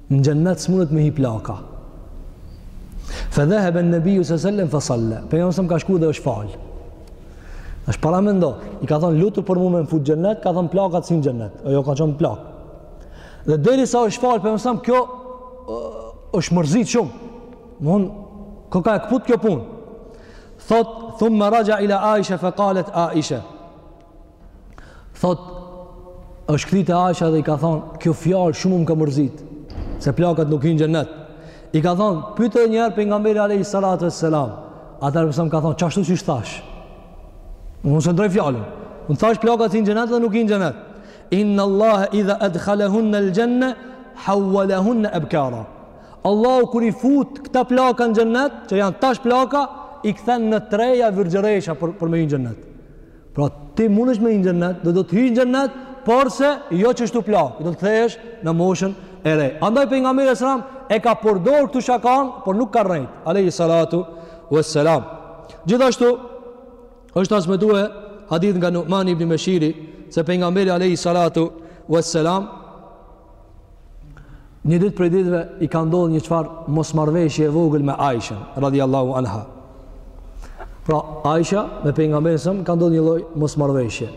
Në xhennet s'munet me hi plaka. Fa dhahaba an-nabiy sallallahu alaihi wasallam fa salla. Pejgamberi sa ka shkuar dhe është fal. Tash paramendo, i ka thon lutu për mu me m'fut n'xhennet, ka thon plakat s'hin n'xhennet. Ajo ka qen plakë. Dhe derisa është fal pejgamberi sa kjo është mërzit shumë. E ka kput kjo punë. Thot thumma raja ila Aisha fa qalet Aisha. thot është kthy te Aisha dhe i ka thon kjo fjalë shumë më ka mërzit se plakat nuk hyjnë n'xhennet i ka thon pyete edhe një herë pejgamberi alayhi salatu wassalam atëherë i ka thon qashtu siç thash unë s'e ndrroj fjalën unë thash plakat s'hyjnë n'xhennet dhe nuk hyjnë n'xhennet inna allah idha adkhalahun al janna hawalahun abkara allahu kur i fut këta plaka në xhennet që janë tash plaka i kthen në t'reja virgjëresha për, për me hy n'xhennet Pra ti mundesh me hi n'xhennet, do të hyjë në xhennet, porse jo kështu plakë, do të kthehesh në moshën e re. Andaj pejgamberi selam, e ka përdor këtu shakanë, por nuk ka rrejt. Alejhi salatu ve selam. Gjithashtu, është transmetue hadith nga Numan ibn Beshiri, se pejgamberi alejhi salatu ve selam, Një ditë prej ditëve i ka ndodhur një çfarë mosmarrëveshje e vogël me Aishën radhiyallahu anha. Pra Aisha me pejgamberin sa ka ndodhur një lloj mosmarrëveshje.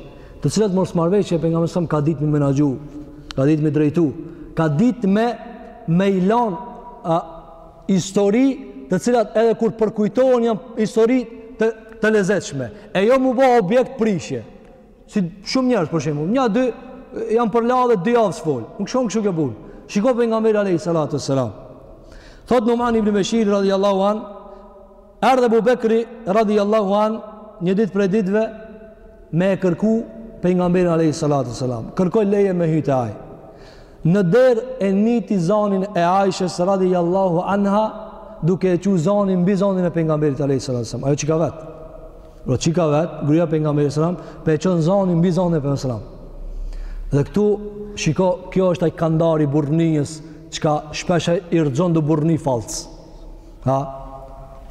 Të cilat mosmarrëveshje pejgamberi sa ka ditë m'i menaxhu, ka ditë m'i drejtu, ka ditë me me i lan histori të cilat edhe kur përkujtohen janë histori të të lezetshme. E jo m'u bo objekt prishje. Si shumë njerëz për shembull, një, dy janë përla dhe dy javë s'fol. Nuk shkon kështu kjo punë. Shiko pejgamberi alayhi salatu selam. Thot Numan ibn Bashir radhiyallahu an, erdhi Abu Bekri radhiyallahu an një ditë prej ditëve me e kërku pejgamberin alayhi salatu selam. Kërkoi leje me hy te ai. Në derë e niu zanin e Aishës radhiyallahu anha duke e çu zanin mbi zanin e pejgamberit alayhi salatu selam. Ajo çika vet. Pra çika vet, gruaja pejgamberit sallallahu alajhi wasallam, po e çon zanin mbi zanin e pejgamberit sallallahu Dhe këtu shiko, kjo është ai kandar i burrnisë, çka shpesh i rxhon do burrni fals. Ha.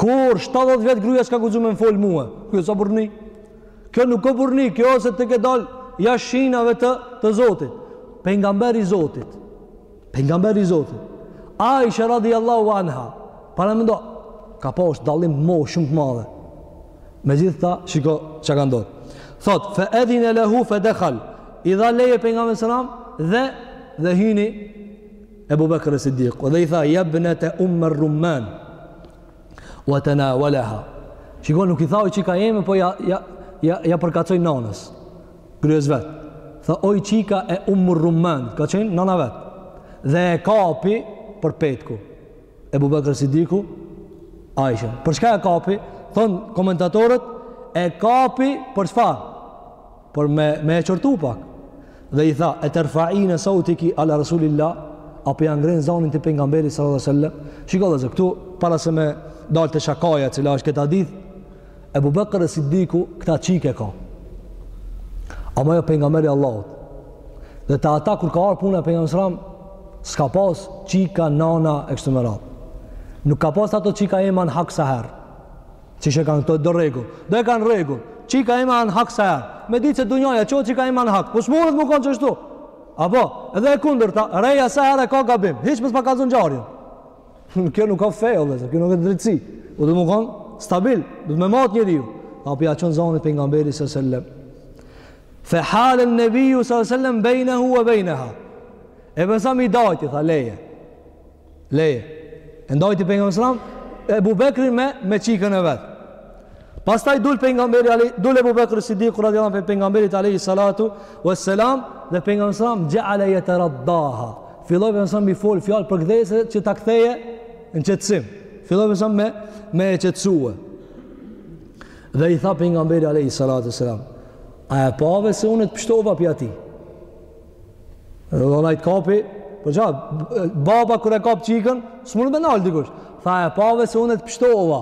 Kurrë 70 vjet gruaja s'ka guxuar me m'fol mua, kjo është burrni. Kjo nuk o burrni, kjo është ti ke dal jashtë shinave të të Zotit. Pejgamberi i Zotit. Pejgamberi i Zotit, Aisha radhiyallahu anha, paramendo, ka pas dallim moshe shumë të madhe. Megjithatë, shiko çka ka ndodhur. Thot, fa adhina lahu fa dakhal. I dha leje pejgamberi sallam dhe dhe hyni Ebu Bekr es Siddiq dhe i tha ja bnete Ummi Ruman wa tanawalaha shiko nuk i tha o çika jeme po ja, ja, ja, ja përkatoi nanës Grues vet. Tha oj çika e Ummu Rumman, ka qenë nana vet. Dhe e kapi për petku. Ebu Bekër Sidiku, Aisha. Për çka e kapi? Thon komentatorët e kapi për çfarë? Por me me e çortu pak. Dhe i tha, e terfaine sauteki ala Rasulillah, a po ja ngren zanin ti pejgamberit sallallahu alaihi wasallam. Shiko vllazën këtu para se me dalë te shakaja, e cila është në këtë hadith, Ebu Bekër Siddiku këta çikë e ka. Ama jo pejgamberin e Allahut. Dhe te ata kur ka ardh puna e pejgamberit alejhi selam, s'ka pas çika, nana, e kështu me radhë. Nuk ka pas ato çika ime a n'hak sa herë. Qysh e kanë këta do rregull. Do e kanë rregull. Çika ime a n'hak sa herë. Me ditë se dunjaja, qo çika ime a n'hak. Po s'munet m'u konë qeshtu. Apo, edhe e kundërta, reja sa herë e ka gabim. Hiç mos pa kallzu ngjarjen. Kjo nuk ka fej, o lezër, kjo nuk e drejtësi. O dhe më konë, stabil, dhe me matë njëri ju. A për ja qënë zonë për nga mberi së sellem. Fe halën në viju së sellem bejnë hu e bejnë ha. E përsa mi dajti, tha leje. Leje. E ndajti për nga mësëlam, e bubekri me, me qikën e vetë. Pastaj dul pejgamberi alej, dul Abu Bakr Siddiku radhiyallahu anhu pi pejgamberit alejhi salatu was salam dhe pejgamberi sallam ja'ala yataraddaha. Filloi pejgamberi sallam mi fol fjalë përkdhelëse që ta kthejë në qetësim. Filloi me me e qetësue. Dhe i tha pejgamberi alejhi salatu was salam, a e pave se unë të pshtova pi atij. Dhe ai t'kapi, po ja, baba kur e kap çikën, s'mun me nal dikush. Tha e pave se unë të pshtova.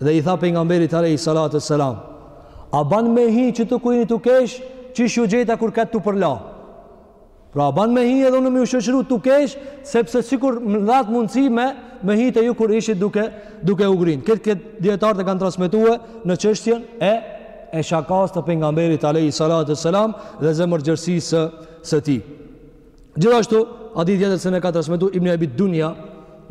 Dhe i tha pejgamberit alejhi salatu selam, a ban me hi qetu ku jini tu kesh, qysh ju gjeta kur ket tu përla? Pra a ban me hi edhe unë me ju shoqëru tu kesh, sepse sikur më dhatë mundësi me, me hi te ju kur ishit duke, duke u grinë. Këtë këtë dijetarët e kanë transmetue në çështjen e, e shakas të pejgamberit alejhi salatu selam dhe zemërgjerësisë së tij. Gjithashtu, hadith tjetër se ne ka transmetu Ibn Abi Dunya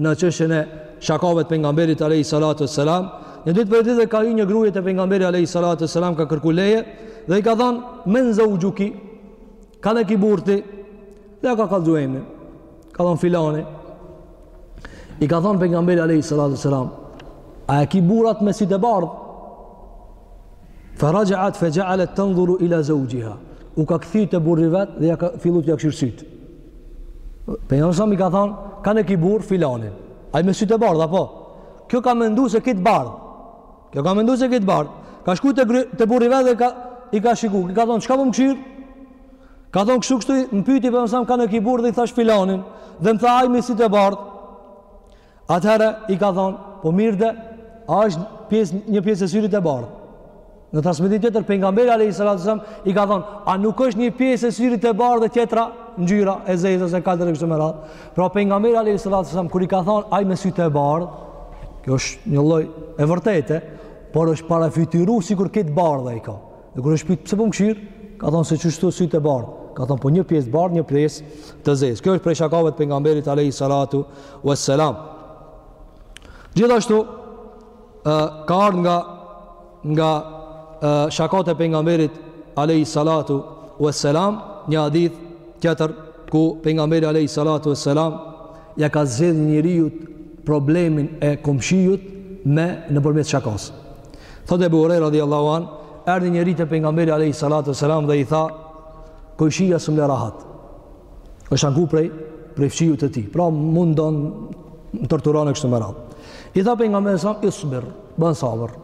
në çështjen e shakave të pejgamberit alayhi salatu wassalam, një ditë prej ditëve ka hi një gruje te pejgamberi alayhi salatu wassalam ka kërku leje dhe i ka thanë men zawjuki kanë e ki burr ti dhe i ka kallzu emrin. Ka thanë filani. I ka thanë pejgamberi alayhi salatu wassalam, a e ki burr ata me sytë e bardh? Fa raja'at fa ja'alat tanzuru ila zawjiha. U ka kthy te burri vet dhe ja ka fillu tu ja kshir sytë. Pejgamberi selam i ka thon, kanë e ki burr filani. Ai me sy të bardh a po? Kjo ka mendu se kit bardh. Kjo ka mendu se kit bardh. Ka shku te te burri vet dhe ka i ka shiku. Ka thon çka po mkshir? Ka thon kështu kështu më pyti pejgamberi selam kanë e ki burr dhe i thash filanin dhe më tha ai me sy të bardh. Atëherë i ka thonë, po mirë de, a është pjesë, një pjesë e syrit e bardhë? Në transmetimin tjetër, pejgamberi alejhi salatu selam, i ka thonë, a nuk është një pjesë e syrit e bardhë dhe tjetra, ngjyra, e zezë, ose e kaltër e kështu me radhë. Pra pejgamberi alejhi salatu selam, kur i ka thonë, ai me sytë e bardhë, kjo është një lloj e vërtete, por është parafytyru sikur kejt bardhë ai ka. Dhe kur është pyet pse po m'kshyr, ka thonë se çështu sytë e bardhë. Ka thonë po një pjesë bardhë, një pjesë të zezë. Kjo është prej shakave të pejgamberit alayhi salatu wassalam. Gjithashtu ë ka ardhur nga nga ë shakat e pejgamberit alayhi salatu wassalam një hadith tjetër ku pejgamberi alayhi salatu wassalam ia ka zgjedh njeriut problemin e komshiut me nëpërmjet shakas. Thotë Ebu Hurejre radiallahu an, erdhi njëri te pejgamberi alejhi salatu selam dhe i tha, kojshia s'më le rahat, është anku prej, prej fqiut të tij, pra mundon, më torturon e kështu me radhë. I tha pejgamberi, isbir, bën sabër,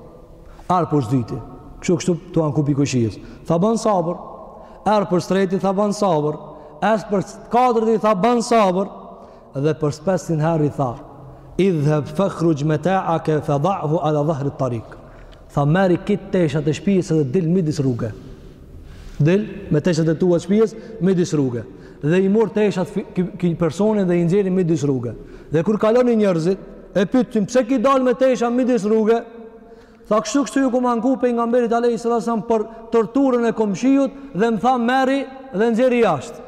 erdh për s'dyti, kështu kështu tu u anku pi kojshijës, tha bën sabër, erdh për s'treti, tha bën sabër, erdh për s'katërti, tha bën sabër, Dhe për s'pesti herë i tha, Idhheb fekhrujj meta'ake feda'hu ala dhahri tariq. Tha merri kejt teshat e shpijes edhe dil midis rruge. Dil me teshat e tua të shpijes midis rruge. Dhe i mor teshat ky personi dhe i nxjeri midis rruge. Dhe kur kalonin njerëzit, e pyetën pse ki dal me tesha midis rruge? Tha kështu kështu iu kum anku pejgamberit alayhis salam për torturën e komshiut dhe më tha merri dhe nxjeri jashtë.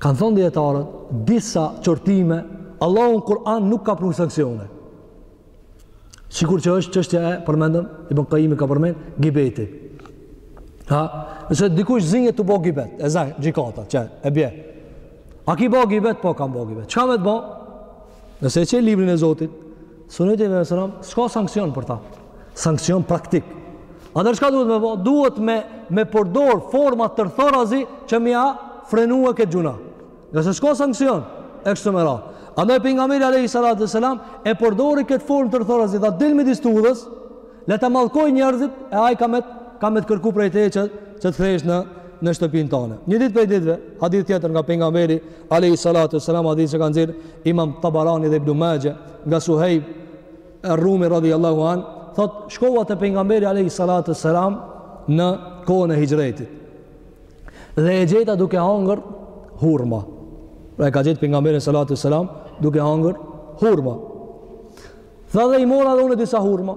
Kanë thonë dijetarët, disa qortime, Allahu në Kur'an nuk ka pru sanksione. Sikur që është çështja e përmendëm, Ibn Qayyim ka përmend gibeti. Ha, nëse dikush zinje tu bo gibet, e zë gjykata, qe, e bje. A ki bo gibet, po kam bo gibet. Çka me t'bo? Nëse e çel librin e Zotit, sunetin e Veselam, s'ka sanksion për ta. Sanksion praktik. Andaj çka duhet me bo? Duhet me, me përdor forma tërthorazi që me ia frenu këtë gjynah. Nëse s'ka sanksion, e kështu me radhë. Andaj pejgamberi, alejhi salatu selam, e përdori këtë formë tërthorazi tha dil midis udhës, le ta mallkojnë njerëzit e ai ka me, ka me të kërku prej teje që, që të kthehesh në, në shtëpin tane. Një ditë prej ditëve, hadith tjetër nga pejgamberi, Alejhi salatu selam hadith që e ka nxjerr Imam Tabarani dhe Ibn Majah nga Suhejb er-Rumi radhiyallahu an thotë shkova te pejgamberi Alejhi salatu selam në kohën e hixhretit dhe e gjeta duke hangër hurma pra e ka gjetë pejgamberin salatu selam duke hangër hurma tha dhe i mora dhe unë disa hurma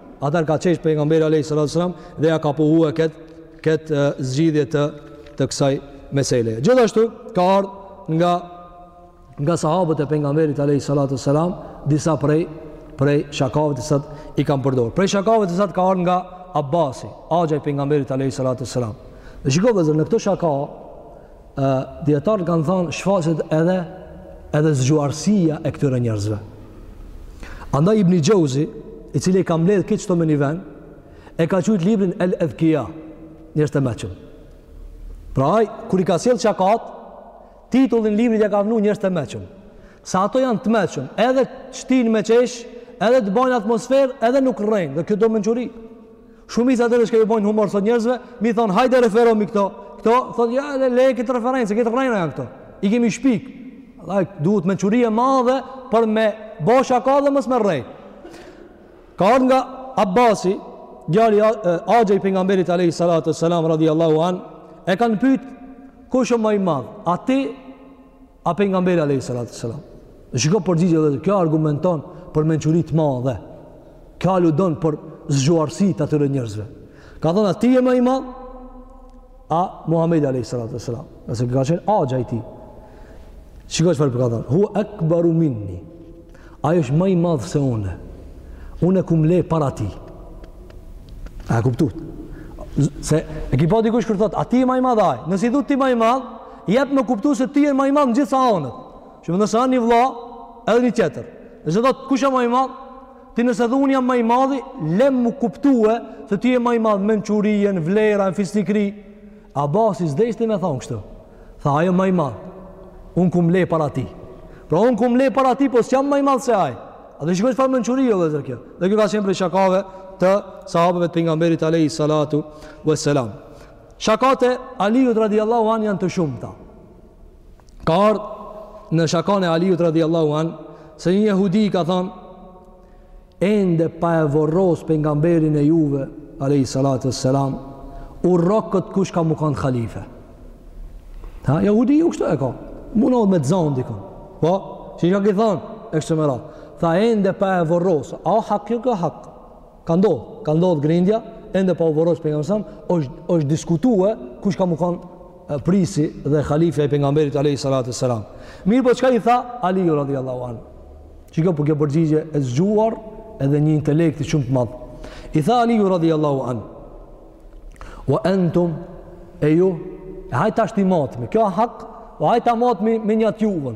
Atëherë ka qesh pejgamberi alejhi salatu wasalam dhe ja ka pohue kët kët zgjidhje të të kësaj meseleje. Gjithashtu ka ardh nga nga sahabët e pejgamberit alejhi salatu wasalam disa prej prej shakave të sat i kanë përdor. Prej shakave të sat ka ardh nga Abbasi, axha i pejgamberit alejhi salatu wasalam. Dhe shiko vllezër në këtë shaka Ë dietar kanë thënë shfaqet edhe edhe zgjuarsia e këtyre njerëzve. Andaj Ibn Jauzi, i cili ka mbledh këto çto në një vend, e ka qujt librin El Edhkija, njerëz të meçëm. Pra ai kur i ka sjell shakat, titullin e librit ja ka vnu njerëz të meçëm. Se ata janë të meçëm, edhe çtin me qesh, edhe të bajnë atmosferë, edhe nuk rrejnë, dhe kjo do mençuri. Shumica atyre që ju bojnë humor sot njerëzve, me i thonë hajde referomi këto. Këto thot ja le, le këtë referencë, këto rrena janë këto. I kemi shpik. Dhe duhet mençuri e madhe për me bo shaka dhe mos me rrej. Ka ardh nga Abasi, djali axha i pejgamberit alayhi salatu sallam radiallahu an, e kanë pyet kush është ma i madh, a ti A pejgamberi alayhi salatu wasalam. Dhe shiko përgjigjen dhe kjo argumenton për mençuri të madhe. Kjo aludon për zgjuarsi të atyre njerëzve. Ka thonë a ti je ma i madh a Muhamedi alayhi salatu wasalam. Se ka qenë axha i tij. Shiko çfarë i ka thonë. Huve akbaru minni. Ai është ma i madh se unë. Unë kum le para tij. A e kuptut? Se e ki pa dikush kur thot, a ti je ma i madh a ai? Nëse i thu ti ma i madh, jep me kuptu se ti je ma i madh në gjitha anët. Si nëse janë një vla, edhe një tjetër. Nëse thot, kush o ma i madh? Ti nëse thu unë jam ma i madhi, len me kuptue se ti je ma i madh në mençuri, në vlera, në fisnikri. Abasi s'deshti me thonë kështu. Tha ai o ma i madh. Unë kum le para tij. Pra unë kum le para tij, po s'jam ma i madh se ai. Edhe shiko çfarë mençurie o vllezër kjo. Dhe kjo ka qenë prej shakave të sahabëve të pejgamberit alayhi salatu vesselam. Shakat e Aliut radiallahu an janë të shumta. Ka ardhë në shakanë e Aliut radiallahu an se një jehudi i ka thonë ende pa e vorros pejgamberin e juve, alejhi salatu selam, u rrokët kush ka mu kanë khalife. Ha, jehudiu kështu e ka, munohet me zanë dikon. Po, që që këtë thonë, e kështë më ratë. Tha ende pa e vorros, a hak kjo, kjo hak. Ka ndodhë, ka ndodhë grindja, ende pa e vorros pejgamberin, është, është diskutue kush ka mu kanë prijsi dhe halifja i pejgamberit alejhi salatu selam mirëpo çka i tha aliu radhiyallahu an shiko po kjo përgjigje e zgjuar edhe një intelekti shumë të madh i tha aliu radhiyallahu an wa antum e ju e hajta është i matëmi kjo hak o hajta matëmi me një tjuvën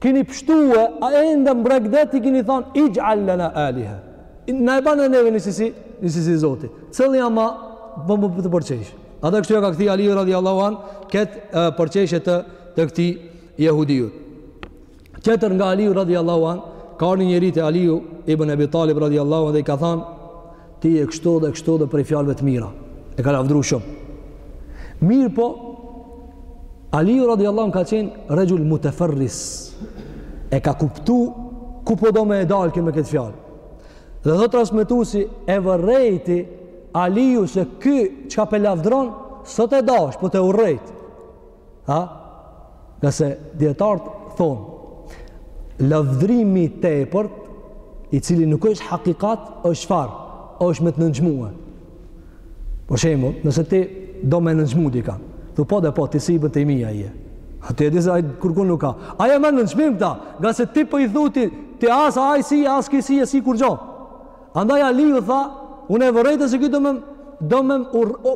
Kini pështue, ende n'bregdet i kini thonë, ixh'al lena alihe. Na e ban edhe neve një asisi, një asisi zoti. Qëllimi ama, për me të përqesh. Edhe kështu ia ka kthy Aliu radiallahu anhu, këtë përqeshje të, të këtij jehudiu. Tjetër nga Aliu radiallahu anhu, ka ardh një njeri te Aliu ibn Ebi Talib radiallahu anhu, dhe i ka thanë, Ti je kështu dhe kështu dhe prej fjalëve të mira. E ka lavdru shumë. Mirëpo, Aliu radiallahu anhu ka qenë rexhul mutafarris. E ka kuptu ku po do me dalë ky me këtë fjalë. Dhe thotë transmetuesi, e vërejti Aliu se ky çka p'e lavdron s'o t'e dasht, po t'e urrejt. Ha? Ngase dijetarët thonë, lavdrimi i tepërt, i cili nuk është hakikat, është çfarë, është me të nënçmue. Për shembull, nëse ti do me nënçmu dikan, thu po de po, ti si i bëtë i mija je. A ti e di se ai kërkun nuk ka. Ai e ma nënçmim këta, ngase ti po i thu, ti as ai s'je, as ky s'je, e s'je kurgjo. Andaj Aliu tha, unë e vërejta se ky do me, do me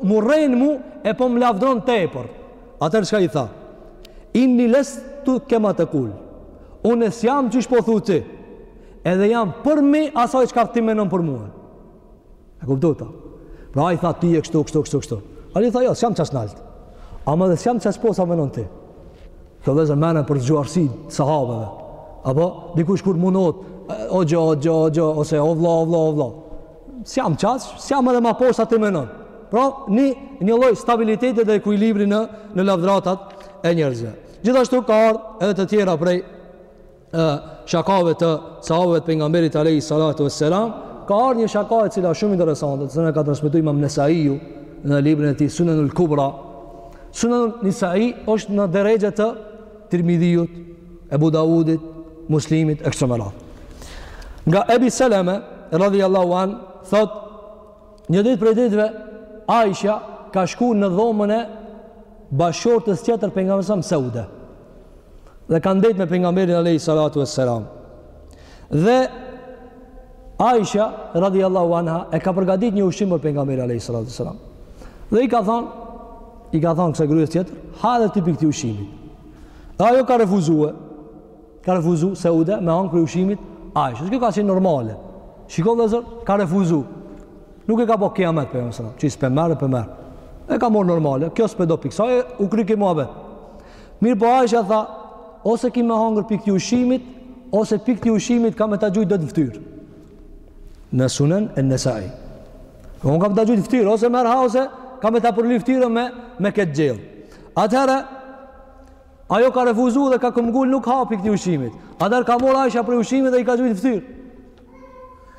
m'urren mu e po më lavdron tepër. Atëherë çka i tha, inni lestu kema tekul, unë s'jam qysh po thu ti, edhe jam përmbi asaj çka ti menon për mue. E kuptut a? Pra ai tha, ti je kështu, kështu, kështu, kështu. Aliu tha, jo, s'jam qaq naltë. Ama edhe s'jam qaq posht sa menon ti. Kjo vllezër merret për zgjuarësi sahabëve. Apo, dikush kur munohet, hoxho, hoxho, hoxho, ose o vlla, o vlla, o vlla. S'jam qaq, s'jam edhe ma posht sa ti menon. Pra, një, një lloj stabiliteti dhe ekuilibri në, në lavdratat e njerëzve. Gjithashtu ka ardhë edhe të tjera prej shakave të sahabëve të pejgamberit alayhi salatu vesselam, ka ardhur një shaka e cila shumë interesante, e ka transmetuar Imam Nesaiu në librin e tij Sunanul Kubra. Sunanul Nesai është në derexhe të Tirmidhiut, Abu Dawudit, Muslimit e kështu me radhë. Nga Abi Salama radhiyallahu an thot një ditë prej ditëve Aisha ka shku në dhomën e bashkëshortes tjetër të pejgamberit, Seude. dhe kanë ndejt me pejgamberin alayhi salatu vesselam. Dhe Aisha radhiyallahu anha e ka përgatitur një ushqim për pejgamberin alayhi salatu vesselam. Dhe i ka thënë i ka thënë kësaj gruas tjetër, ha edhe ti prej këtij ushqimi. Dhe ajo ka refuzuar. Ka refuzuar Seude me hangër prej ushqimit Aishes. Kjo ka qenë normale. Shikoni vëllezër, ka refuzuar. Nuk e ka bo kijamet pejgamberi alayhi salatu vesselam. Qysh s'pe merr, po merr. E ka marr normale. Kjo s'pe do pikë. Sa u kry ky muhabet. Mirëpo Aisha tha, ose ki me hangër pi këtij ushqimit, ose pi këtij ushqimit ka me ta gjujt në ftyr. Në Sunan en-Nesai Po unë kam me ta gjujt ftyr, ose merr ha ose ka me ta përly ftyrën me me këtë gjell. Atëherë ajo ka refuzu dhe ka këmbngul nuk ha pi këtij ushqimit. Atëherë ka marr Aisha prej ushqimit dhe i ka gjujt ftyr.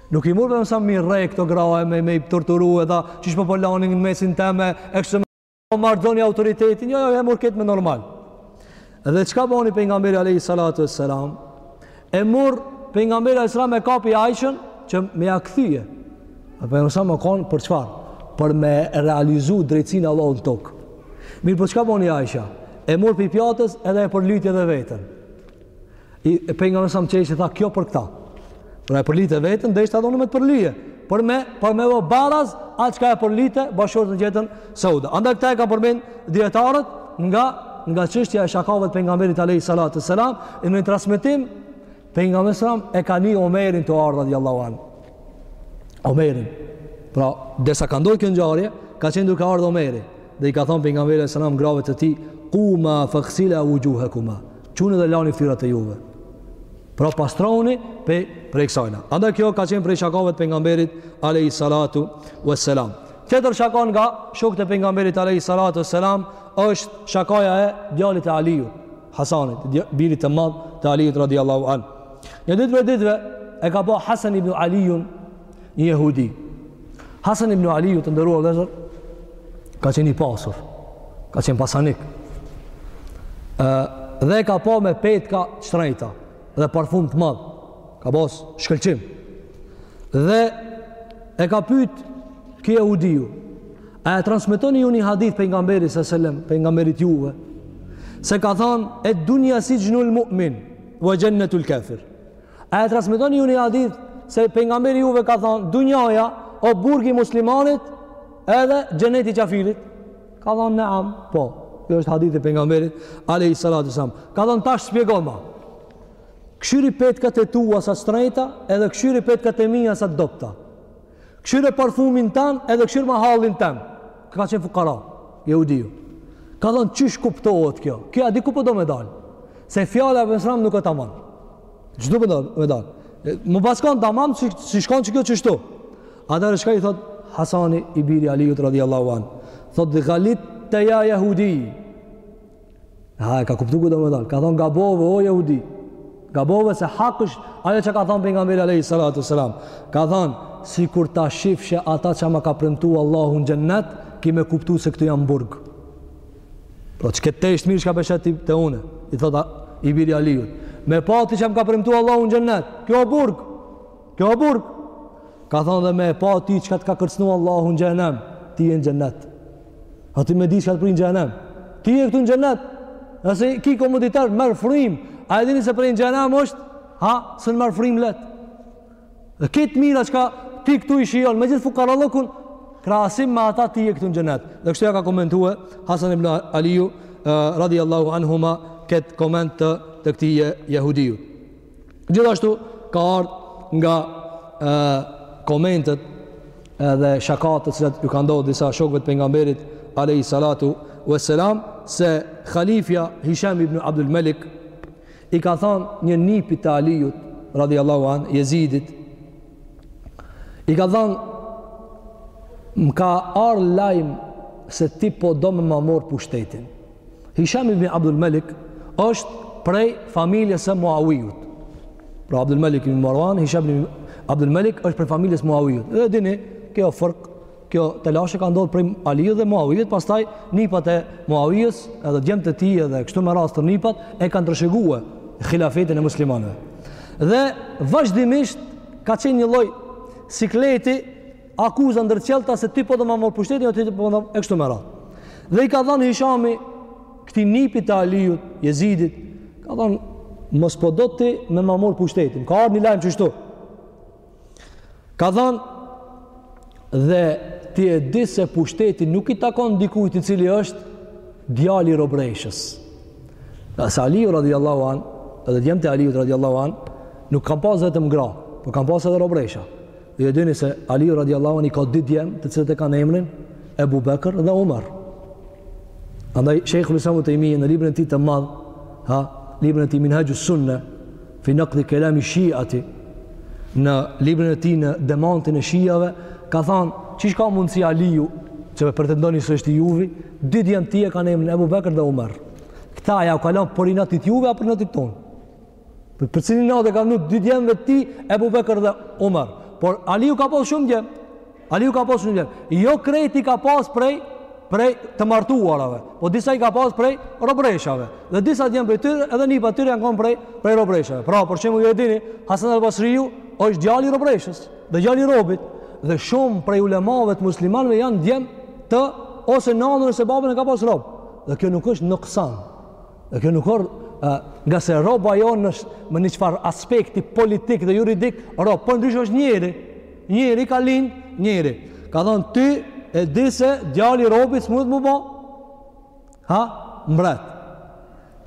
Nuk i mor vetëm sa mi rre këto gra e me i torturu e tha, qysh po po lanin në mesin teme, ekse Po ma rrzoni autoritetin, jo, jo, e mor krejt normal. Dhe çka bëni pejgamberi alayhi salatu wassalam? E mor pejgamberi alayhi salam e kapi Aishën që me ia kthy. A po më kupton për çfarë? Për me realizu drejtsinë e Allahut n'tokë. Mirëpo çka bëni Aisha? E mor pi pjatës edhe e përlyti edhe veten. E pejgamberi salam qeshi tha kjo për këtë. Pra e përlite veten, deshta dhe unë me të përly. Për me, për me vë baraz, atë çka e përlyte bashkëshorten tjetër Sauda. Andaj këtë e kanë përmend dijetarët nga, nga çështja e shakave t'pejgamberit Alejhi Salatu Selam, e në transmetim, pejgamberi Salam, e ka ni Omerin tu ardhë, radiallahu anh. Omerin. Pra, derisa ka ndodh kjo ngjarje, ka qenë duke ardhë Omeri. Dhe i ka thonë pejgamberi Salam, grave të tij, kuma fagsila vuxhuhekuma. Çuni dhe lani ftyrat e juve. Pra pastrohuni prej prej kësajna. Andaj kjo ka qenë prej shakave të pejgamberit alayhi salatu wassalam. Tjetër shaka nga shokët e pejgamberit alayhi salatu wassalam është shakaja e djalit të Aliut, Hasanit, birit të madh të Aliut radiallahu an. Një ditë prej ditëve e ka pa Hasan ibn Aliun një jehudi. Hasan ibn Aliu të nderuar vllezër ka qenë i pasur, ka qenë pasanik. E, dhe e ka pa me petka t'shtrejta dhe parfum të madh, ka pas shkëllqim. Dhe e ka pyt ky jehudiu, a e transmetoni ju një hadith pejgamberi a.s. selem, pejgamberit juve, se ka thonë, ed-dunja sixhnul mu'min, ve xhennetul kafir. A e transmetoni ju një hadith se pejgamberi juve ka thënë dunjaja o burgi i muslimanit edhe xheneti i qafirit? Ka thënë naam, po. Kjo është hadithi i pejgamberit alayhi salatu wasalam. Ka thënë tash shpjegoma. Këshyri petkat e tua sa t'shtrejta edhe këshyri petkat e mia sa t'dobta. Kshyre parfumin tan edhe kshyrma hallin tem. Ka qenë fukara, jehudiu. Ka thonë, qysh kuptohet kjo? Kjo a di ku po do me dalë? Se fjala e pejgamberit nuk është tamam. Qitu po do me dalë? Me pas kon tamam, si, si shkon kjo qeshtu? Atëherë çka i thotë, Hasani i biri Aliut radiallahu anh. Thotë, dhe galitte ja jehudi. Ha, e ka kuptu ku do me dalë. Ka thonë, gabove, o jehudi. Gabove se hak është, ajo çka ka thonë pejgamberi alejhi salatu selam. Ka thonë, sikur ta shifshe ata çka ma ka premtu Allahu në xhennet, ki me kuptu se këtu jam në burg. Pra, qe këtë teshë të mirë çka po sheh te une, i thota i biri Aliut. Me pa ti çka më ka premtu Allahu në xhennet, kjo o burg, kjo o burg. Ka thonë dhe me pa ti çka të ka kërcnu Allahu në xhehennem, ti je në xhennet. A ti me di çka të pret në xhehenem, ti je këtu në xhenet. A s'e ki komoditet, merr frymë. A e dini se prej në xhehenem është? Ha, s'un merr frymë leht. Dhe këto të mira çka ti këtu i shijon, me gjithë fukarallëkun, krahasim me ata ti je këtu në xhenet. Dhe kështu ja ka komentue, Hasan ibn Aliju, uh, radiallahu anhuma, ketë koment të, të këtij jehudiut. Gjithashtu ka ardh nga ë komentet edhe shakat të cilat ju kanë ndodh disa shokëve të pejgamberit alayhi salatu wassalam se halifja Hisham ibn Abdul Malik i ka thanë një nipit të Aliut radhiyallahu an Jezidit i ka thanë më ka ardh lajm se ti po do me ma marr pushtetin Hisham ibn Abdul Malik është prej familjes së Muawijut. Pra Abdul Malik ibn Marwan, Hisham ibn Abdul Malik është prej familjes së Muawijut. Dhe dini, kjo fërk, kjo telashe ka ndodh prej Aliut dhe Muawijut, pastaj nipat e Muawijës, edhe djemtë e tij edhe kështu me radhë stërnipat e kanë trashëguar hilafetin e muslimanëve. Dhe vazhdimisht ka qenë një lloj sikleti Akuza të ndërsjellta se ti po do me ma mor pushtetin a ti po do e kështu me radhë. Dhe i ka thanë Hishami këtij nipit të Aliut, Jezidit, ka thanë mos po do ti me ma mor pushtetin. Ka ardh një lajm kështu. Ka thanë dhe ti e di se pushteti nuk i takon dikujt i cili është djali i robreshës. Se Aliu radiallahu an, edhe djemtë e Aliut radiallahu an, nuk kanë pas vetëm gra, por kanë pas edhe robresha. Ju e dini se Aliu radiallahu anhu ka dy djem, të cilët e kanë emrin Ebu Bekër dhe Umar. Andaj Sheikhul Islam Ibn Tejmije në librin e tij të madh, ha, librin e tij Minhajus Sunne, fi naqdi kelami shiati, në librin e tij në demantin e shijave, ka thanë, qysh ka mundsi Aliu që pretendoni se është i juvi, dy djemtë e tij e kanë emrin Ebu Bekër dhe Umar. Këta jau ka lon për inatit juve apo inatit tonë? Për cilin Ali ia ka vnu dy djemve të tij, Ebu Bekër dhe Umar. Por Aliu ka pas shumë djem. Aliu ka pas shumë djem. Jo krejt i ka pas prej prej të martuarave, po disa i ka pas prej robreshave. Dhe disa djem prej tyre, edhe nipat e tyre janë konë prej prej robreshave. Pra, për shembull, ju e dini, Hasan al-Basriu është djali i robreshës, dhe djali i robit dhe shumë prej ulemave të muslimanëve janë djem të ose nanën ose babën e ka pas rob. Dhe kjo nuk është nuksan. Dhe kjo nuk orë, nga se robi jonë është në një çfarë aspekti politik dhe juridik, rob, po ndryshe është njeri, njeri ka lind, njeri. Ka thonë, ty e di se djali i robit s'mundet m'u bo, ha, mbret.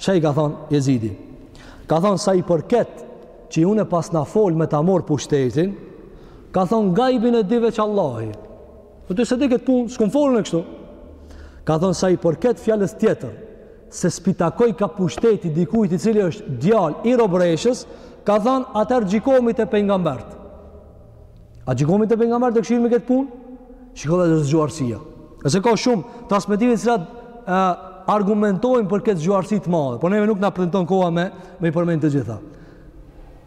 Që i ka thonë, jezidi. Ka thonë, sa i përket, që i une pasna folë me ta marrë pushtetin, ka thonë, gajbin e di veç Allahi. Po ti s'e di këtë punë, s'kom fol unë kështu. Ka thonë sa i përket fjalës tjetër, se s'po i takojka pushteti dikujt i cili është djal i robreshës, ka thonë atëherë qysh i kemi te pejgamberët. A qysh i kemi te pejgamberët, e kqyr m'i këtë punë? Shiko edhe zgjuarësia. E se ka shumë transmetime të cilat e, argumentojnë për këtë zgjuarësi të madhe, po neve nuk na premton koha me, me i përmen të gjitha.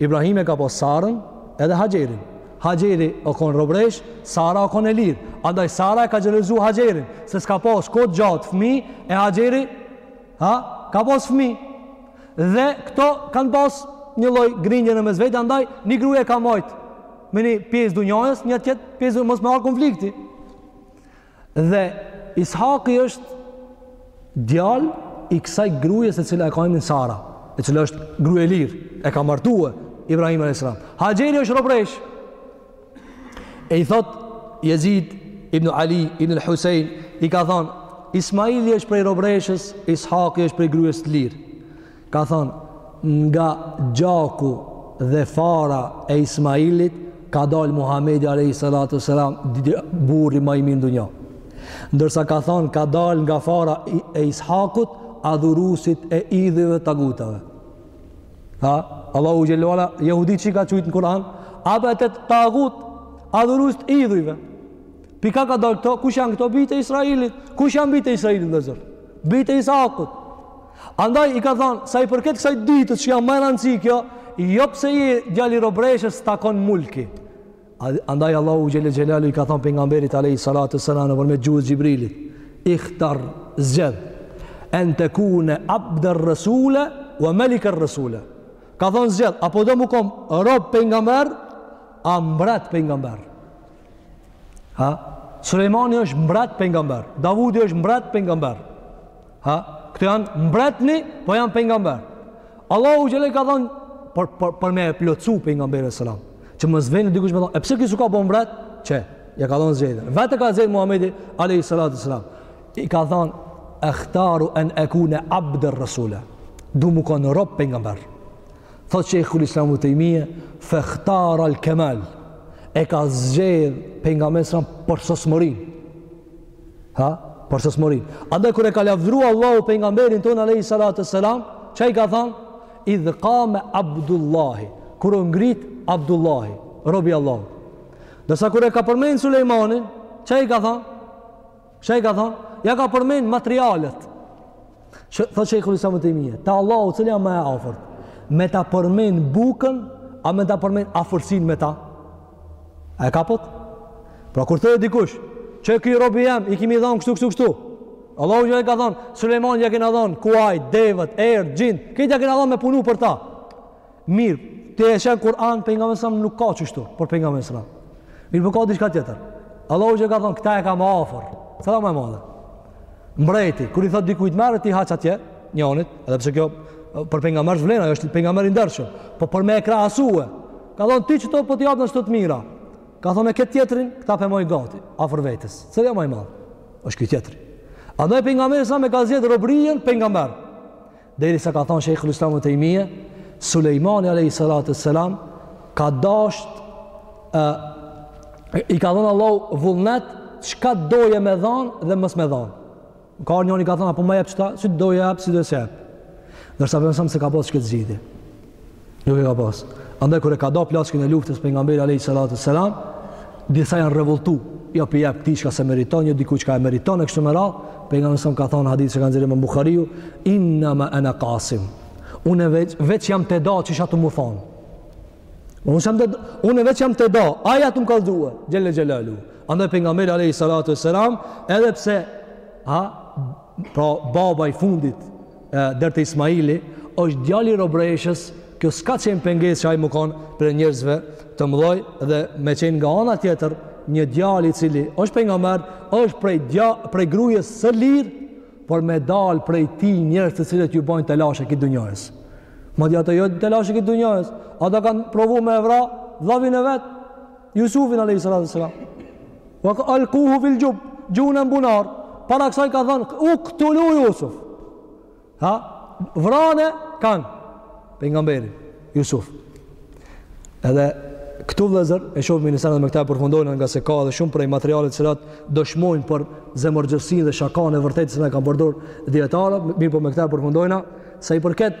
Ibrahim e ka pas Sarën edhe Haxherin. Haxheri o kon robresh, Sara o kon e lirë. Andaj Sara e ka xhelozu Haxherin, se s'ka pas kohë të gjatë fëmi, e Haxheri ha, ka pas fëmi. Dhe këto kanë pas një lloj grindje në mes vete, andaj një grue e ka majtë me një pjesë dunjajës, një tjetër pjesë mos me ardh konflikti. Dhe Ishaki është djal i kësaj grujes e cila e ka emrin Sara, e cila është gruje lirë, e ka martue Ibrahim a.s. Haxheri është robresh, e i thot Zejd ibn Ali ibn Husein, i ka thonë, Ismaili është prej robreshës, Ishaki është prej grujes të lirë. Ka thënë, Nga gjaku dhe fara e Ismailit ka dalë Muhamedi alayhi salatu selam, burri më i mirë në dunjë. Ndërsa ka thënë, ka dalë nga fara e Ishakut, adhuruesit e idhujve, të tagutave. Ha, Allahu xhele ue ala, jehudi çka ka qujt në Kur'an? Abedet tagut, adhurues të idhujve. Prej ka ka dalë këto, kush janë këto bijtë e Israelit? Kush janë bijtë e Israelit në zërë? Bijtë e Ishakut. Andaj i ka thënë, sa i përket kësaj ditës që janë me rëndësi kjo, jo pse je djali i robreshës s'takon mulki. Andaj Allahu xhele xhelalu i ka thënë pejgamberit alayhi salatu selam nëpërmjet gjuhës Xhibrilit, ihtar zgjedh an takuna abd ar-rasul wa malik ar-rasul. Ka thënë zgjedh, apo do m'u kon rob pejgamber, a mbret pejgamber. Ha? Sulejmani është mbret pejgamber. Davudi është mbret pejgamber. Ha? Këto janë mbretni, po janë pejgamber. Allahu xhele ka thënë për për për me plotsu pejgamberin selam. Që mos vjen dikush me thonë, e pse ky s'u ka bo mbret? Qe, ja ka dhënë zgjedhjen. Vetë e ka zgjedh Muhamedi alayhi salatu selam. I ka thënë akhtaru an akuna abdan rasula. Du me kon rob pejgamber. Thotë Shejhul Islam Ibn Taymije, "Fahtar al-kamal" e ka zgjedh pejgamberi a.s. përsosmërinë. Ha? Përsosmërinë. Andaj kur e ka lavdru Allahu pejgamberin tonë alayhi salatu selam, çka i ka thënë idh qama Abdullahi, kur u ngrit Abdullahi, robi i Allahut. Dërsa kur e ka përmend Sulejmanin, çka i ka thënë Çka i ka thonë? Ja ka përmend materialet. Që thotë Shejhul Islam Ibn Tejmije. Te Allahu cila o ma e afër. Me ta përmend bukën, a me ta përmend afërsinë me ta? A e kapot? Pra kur thotë dikush, qe ky robi jem, i kimi dhonë kështu, kështu, kështu. Allahu çka i ka thonë, Sulejmanit ja kena dhonë, kuajt, devet, erën, xhinët, këta ja kena dhonë me punu për ta. Mirë, ti e sheh n'Kur'an, pejgamberi a.s. nuk ka kështu, për pejgamberin a.s.. Mirë, po ka diçka tjetër. Allahu çka ka thonë, këta e ka më afër. Cila o më e madhe? Mbreti, kur i thotë dikujt merr, ti haqë atje, njonit, edhe pse kjo për pejgamberë s'vlen, është pejgamber i ndershëm, po për me e krahasue. Ka thonë, ti që to për po t'i jap në shtë të mira. Ka thonë, e këtë tjetrin, këta po e maj ngat, afër vetes. Cila o më e madhe? është ky tjetri. Andaj pejgamberi a.s. e ka zgjedh robninë pejgamber. Derisa ka thonë Shejhul Islam Ibn Tejmije, Sulejmani a.s. ka dasht, e, i ka dhonë Allahu vullnet, çka doje me dhanë dhe mos me dhanë. Ka ardh njëri ka thonë, a po ma jep qëta, si doje e jep, si doje s'e jep. Ndërsa pejgamberi a.s. s'e ka pas qëkëtë zgjidhje. Nuk e ka pas. Andaj kur e ka da plaçkën e luftës pejgamberi alayhi salatu selam, disa janë revoltu, jo po i jep këtij çka s'e meriton, jo dikujt çka e meriton e kështu me radhë, pejgamberi a.s. ka thënë hadith që e ka nxjerrë Imam Buhariu, innama ana qasim. Unë veç, veç jam tu e da qysh o tu më thonë. Unë, jam të, unë veç jam tu e da, ai o tu më kallxue, xhelle xhelaluhu. Andaj pejgamberi a.s. edhe pse, ha, pra baba i fundit, Der te Ismaili është djali i robreshës, kjo s'ka qenë pengesë që ai me konë prej njerëzve të mëdhoj dhe me qenë nga ana tjetër një djali i cili është pejgamber, është prej, dja, prej grujës së lirë, por me dalë prej tij njerëz të cilët ju bojnë telashe kësaj dynjasë. Madje ata jo telashe kësaj dynjasë, ata kanë provu me e vra vllavin e vet, Jusufin alayhi salatu wasalam. Wa alquhu fil xhub, gjune n'bunar. Para kësaj ka thënë uktulu Jusuf. Ha? Vrane, kan pejgamberin Jusuf. Edhe këtu vëllezër e shoh me nësën me këta e përfundojna ngase ka edhe shumë prej materialeve të cilat dëshmojnë për zemërgjësin dhe shakanë e vërtetë që e kanë përdor dijetarët, mirëpo me këta e përfundojna sa i përket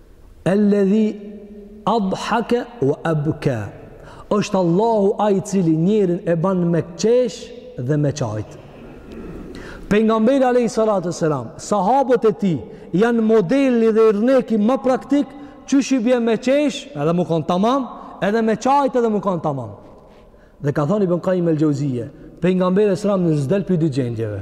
Elledhi adhake wa ebke. është Allahu ai i cili njerin e ban me qesh dhe me qajt. Pejgamberi alejhi salatu selam, sahabët e tij janë modeli dhe yrneki ma praktik, qysh i bje me qesh edhe m'u konë tamam, edhe me qajt edhe m'u konë tamam. Dhe ka thonë Ibn Kajim el Xhevzije, pejgamberi alejhi selam nuk del prej dy gjendjeve.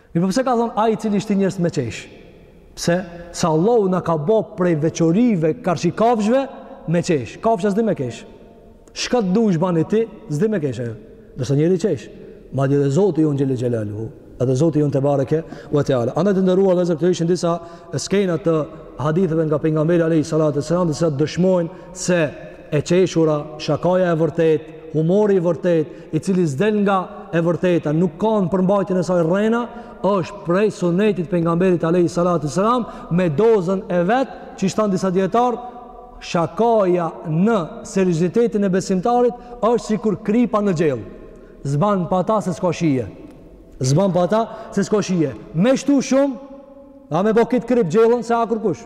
Mirëpo pse ka thënë ai i cili shti njerëz me qejsh? Pse? Se Allahu na ka bë prej veçorive karshi kafshëve me qejsh. Kafsha s'di me kesh. Çka të dush boni ti, s'di me kesh ajo. Ndërsa njeri qejsh. Madje edhe Zoti jon xhele xhelaluhu. Edhe Zoti jon tebareke ue teala. Andaj të nderuar vëllezër, këto ishin disa skena të haditheve nga pejgamberi alayhi salatu wasalam, të cilat dëshmojnë se E qeshura, shakaja e vërtetë, humori i vërtetë, i cili s'del nga e vërteta, nuk ka në përmbajtjen e saj rrena, është prej sunetit pejgamberit alayhi salatu selam me dozën e vet, që siç than disa dijetarë, shakaja në seriozitetin e besimtarit është sikur kripa në gjellë. S'ban pa ta se s'ka shije. S'ban pa ta se s'ka shije. Me shtu shumë, a me bo krejt krip gjellën s'e ha kërkush.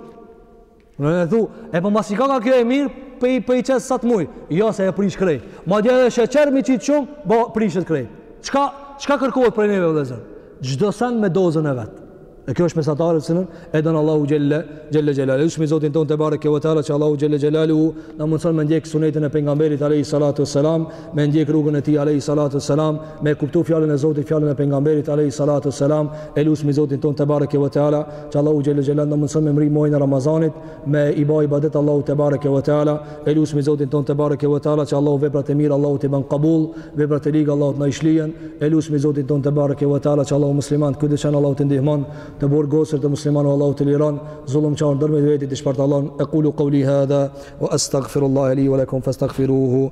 Nëse thu, e po masi koka kjo e mirë, po i, po i qes sa të mujë. Jo, se e prish krejt. Madje edhe sheqer me i qitë shumë, bo prishet krejt. Çka, çka kërkohet prej neve, vllezër? Çdo sen me dozën e vet. E kjo është mesatarja të cilën e don Allahu Xhelle, Xhelle Xhelaluhu. Lusim Zotin tonë tebareke ve teala që Allahu Xhelle Xhelaluhu na mundëson me ndjekë sunetin e pejgamberit Alejhi Salatu Selam, me ndjek rrugën e tij alejhi salatu selam me kuptu fjalën e Zotit fjalën e pejgamberit alejhi salatu selam e lusim Zotin ton tebareke ve teala që Allahu xhele xhelaluhu na mundëson me mrri muajin e Ramazanit me i ba ibadet Allahut tebareke ve teala e lusim Zotin ton tebareke ve teala që Allahu veprat e mira Allahu t'i ban kabul veprat e liga Allahu na i shlyen e lusim Zotin ton tebareke ve teala që Allahu muslimanët kudo që jan Allahu t'i ndihmon të burgosurit musliman Allahu t'i liron zullumqarët ndërmjet veti t'i shpartallon aqulu qouli hadha wa astaghfirullaha li wa lakum fastaghfiruhu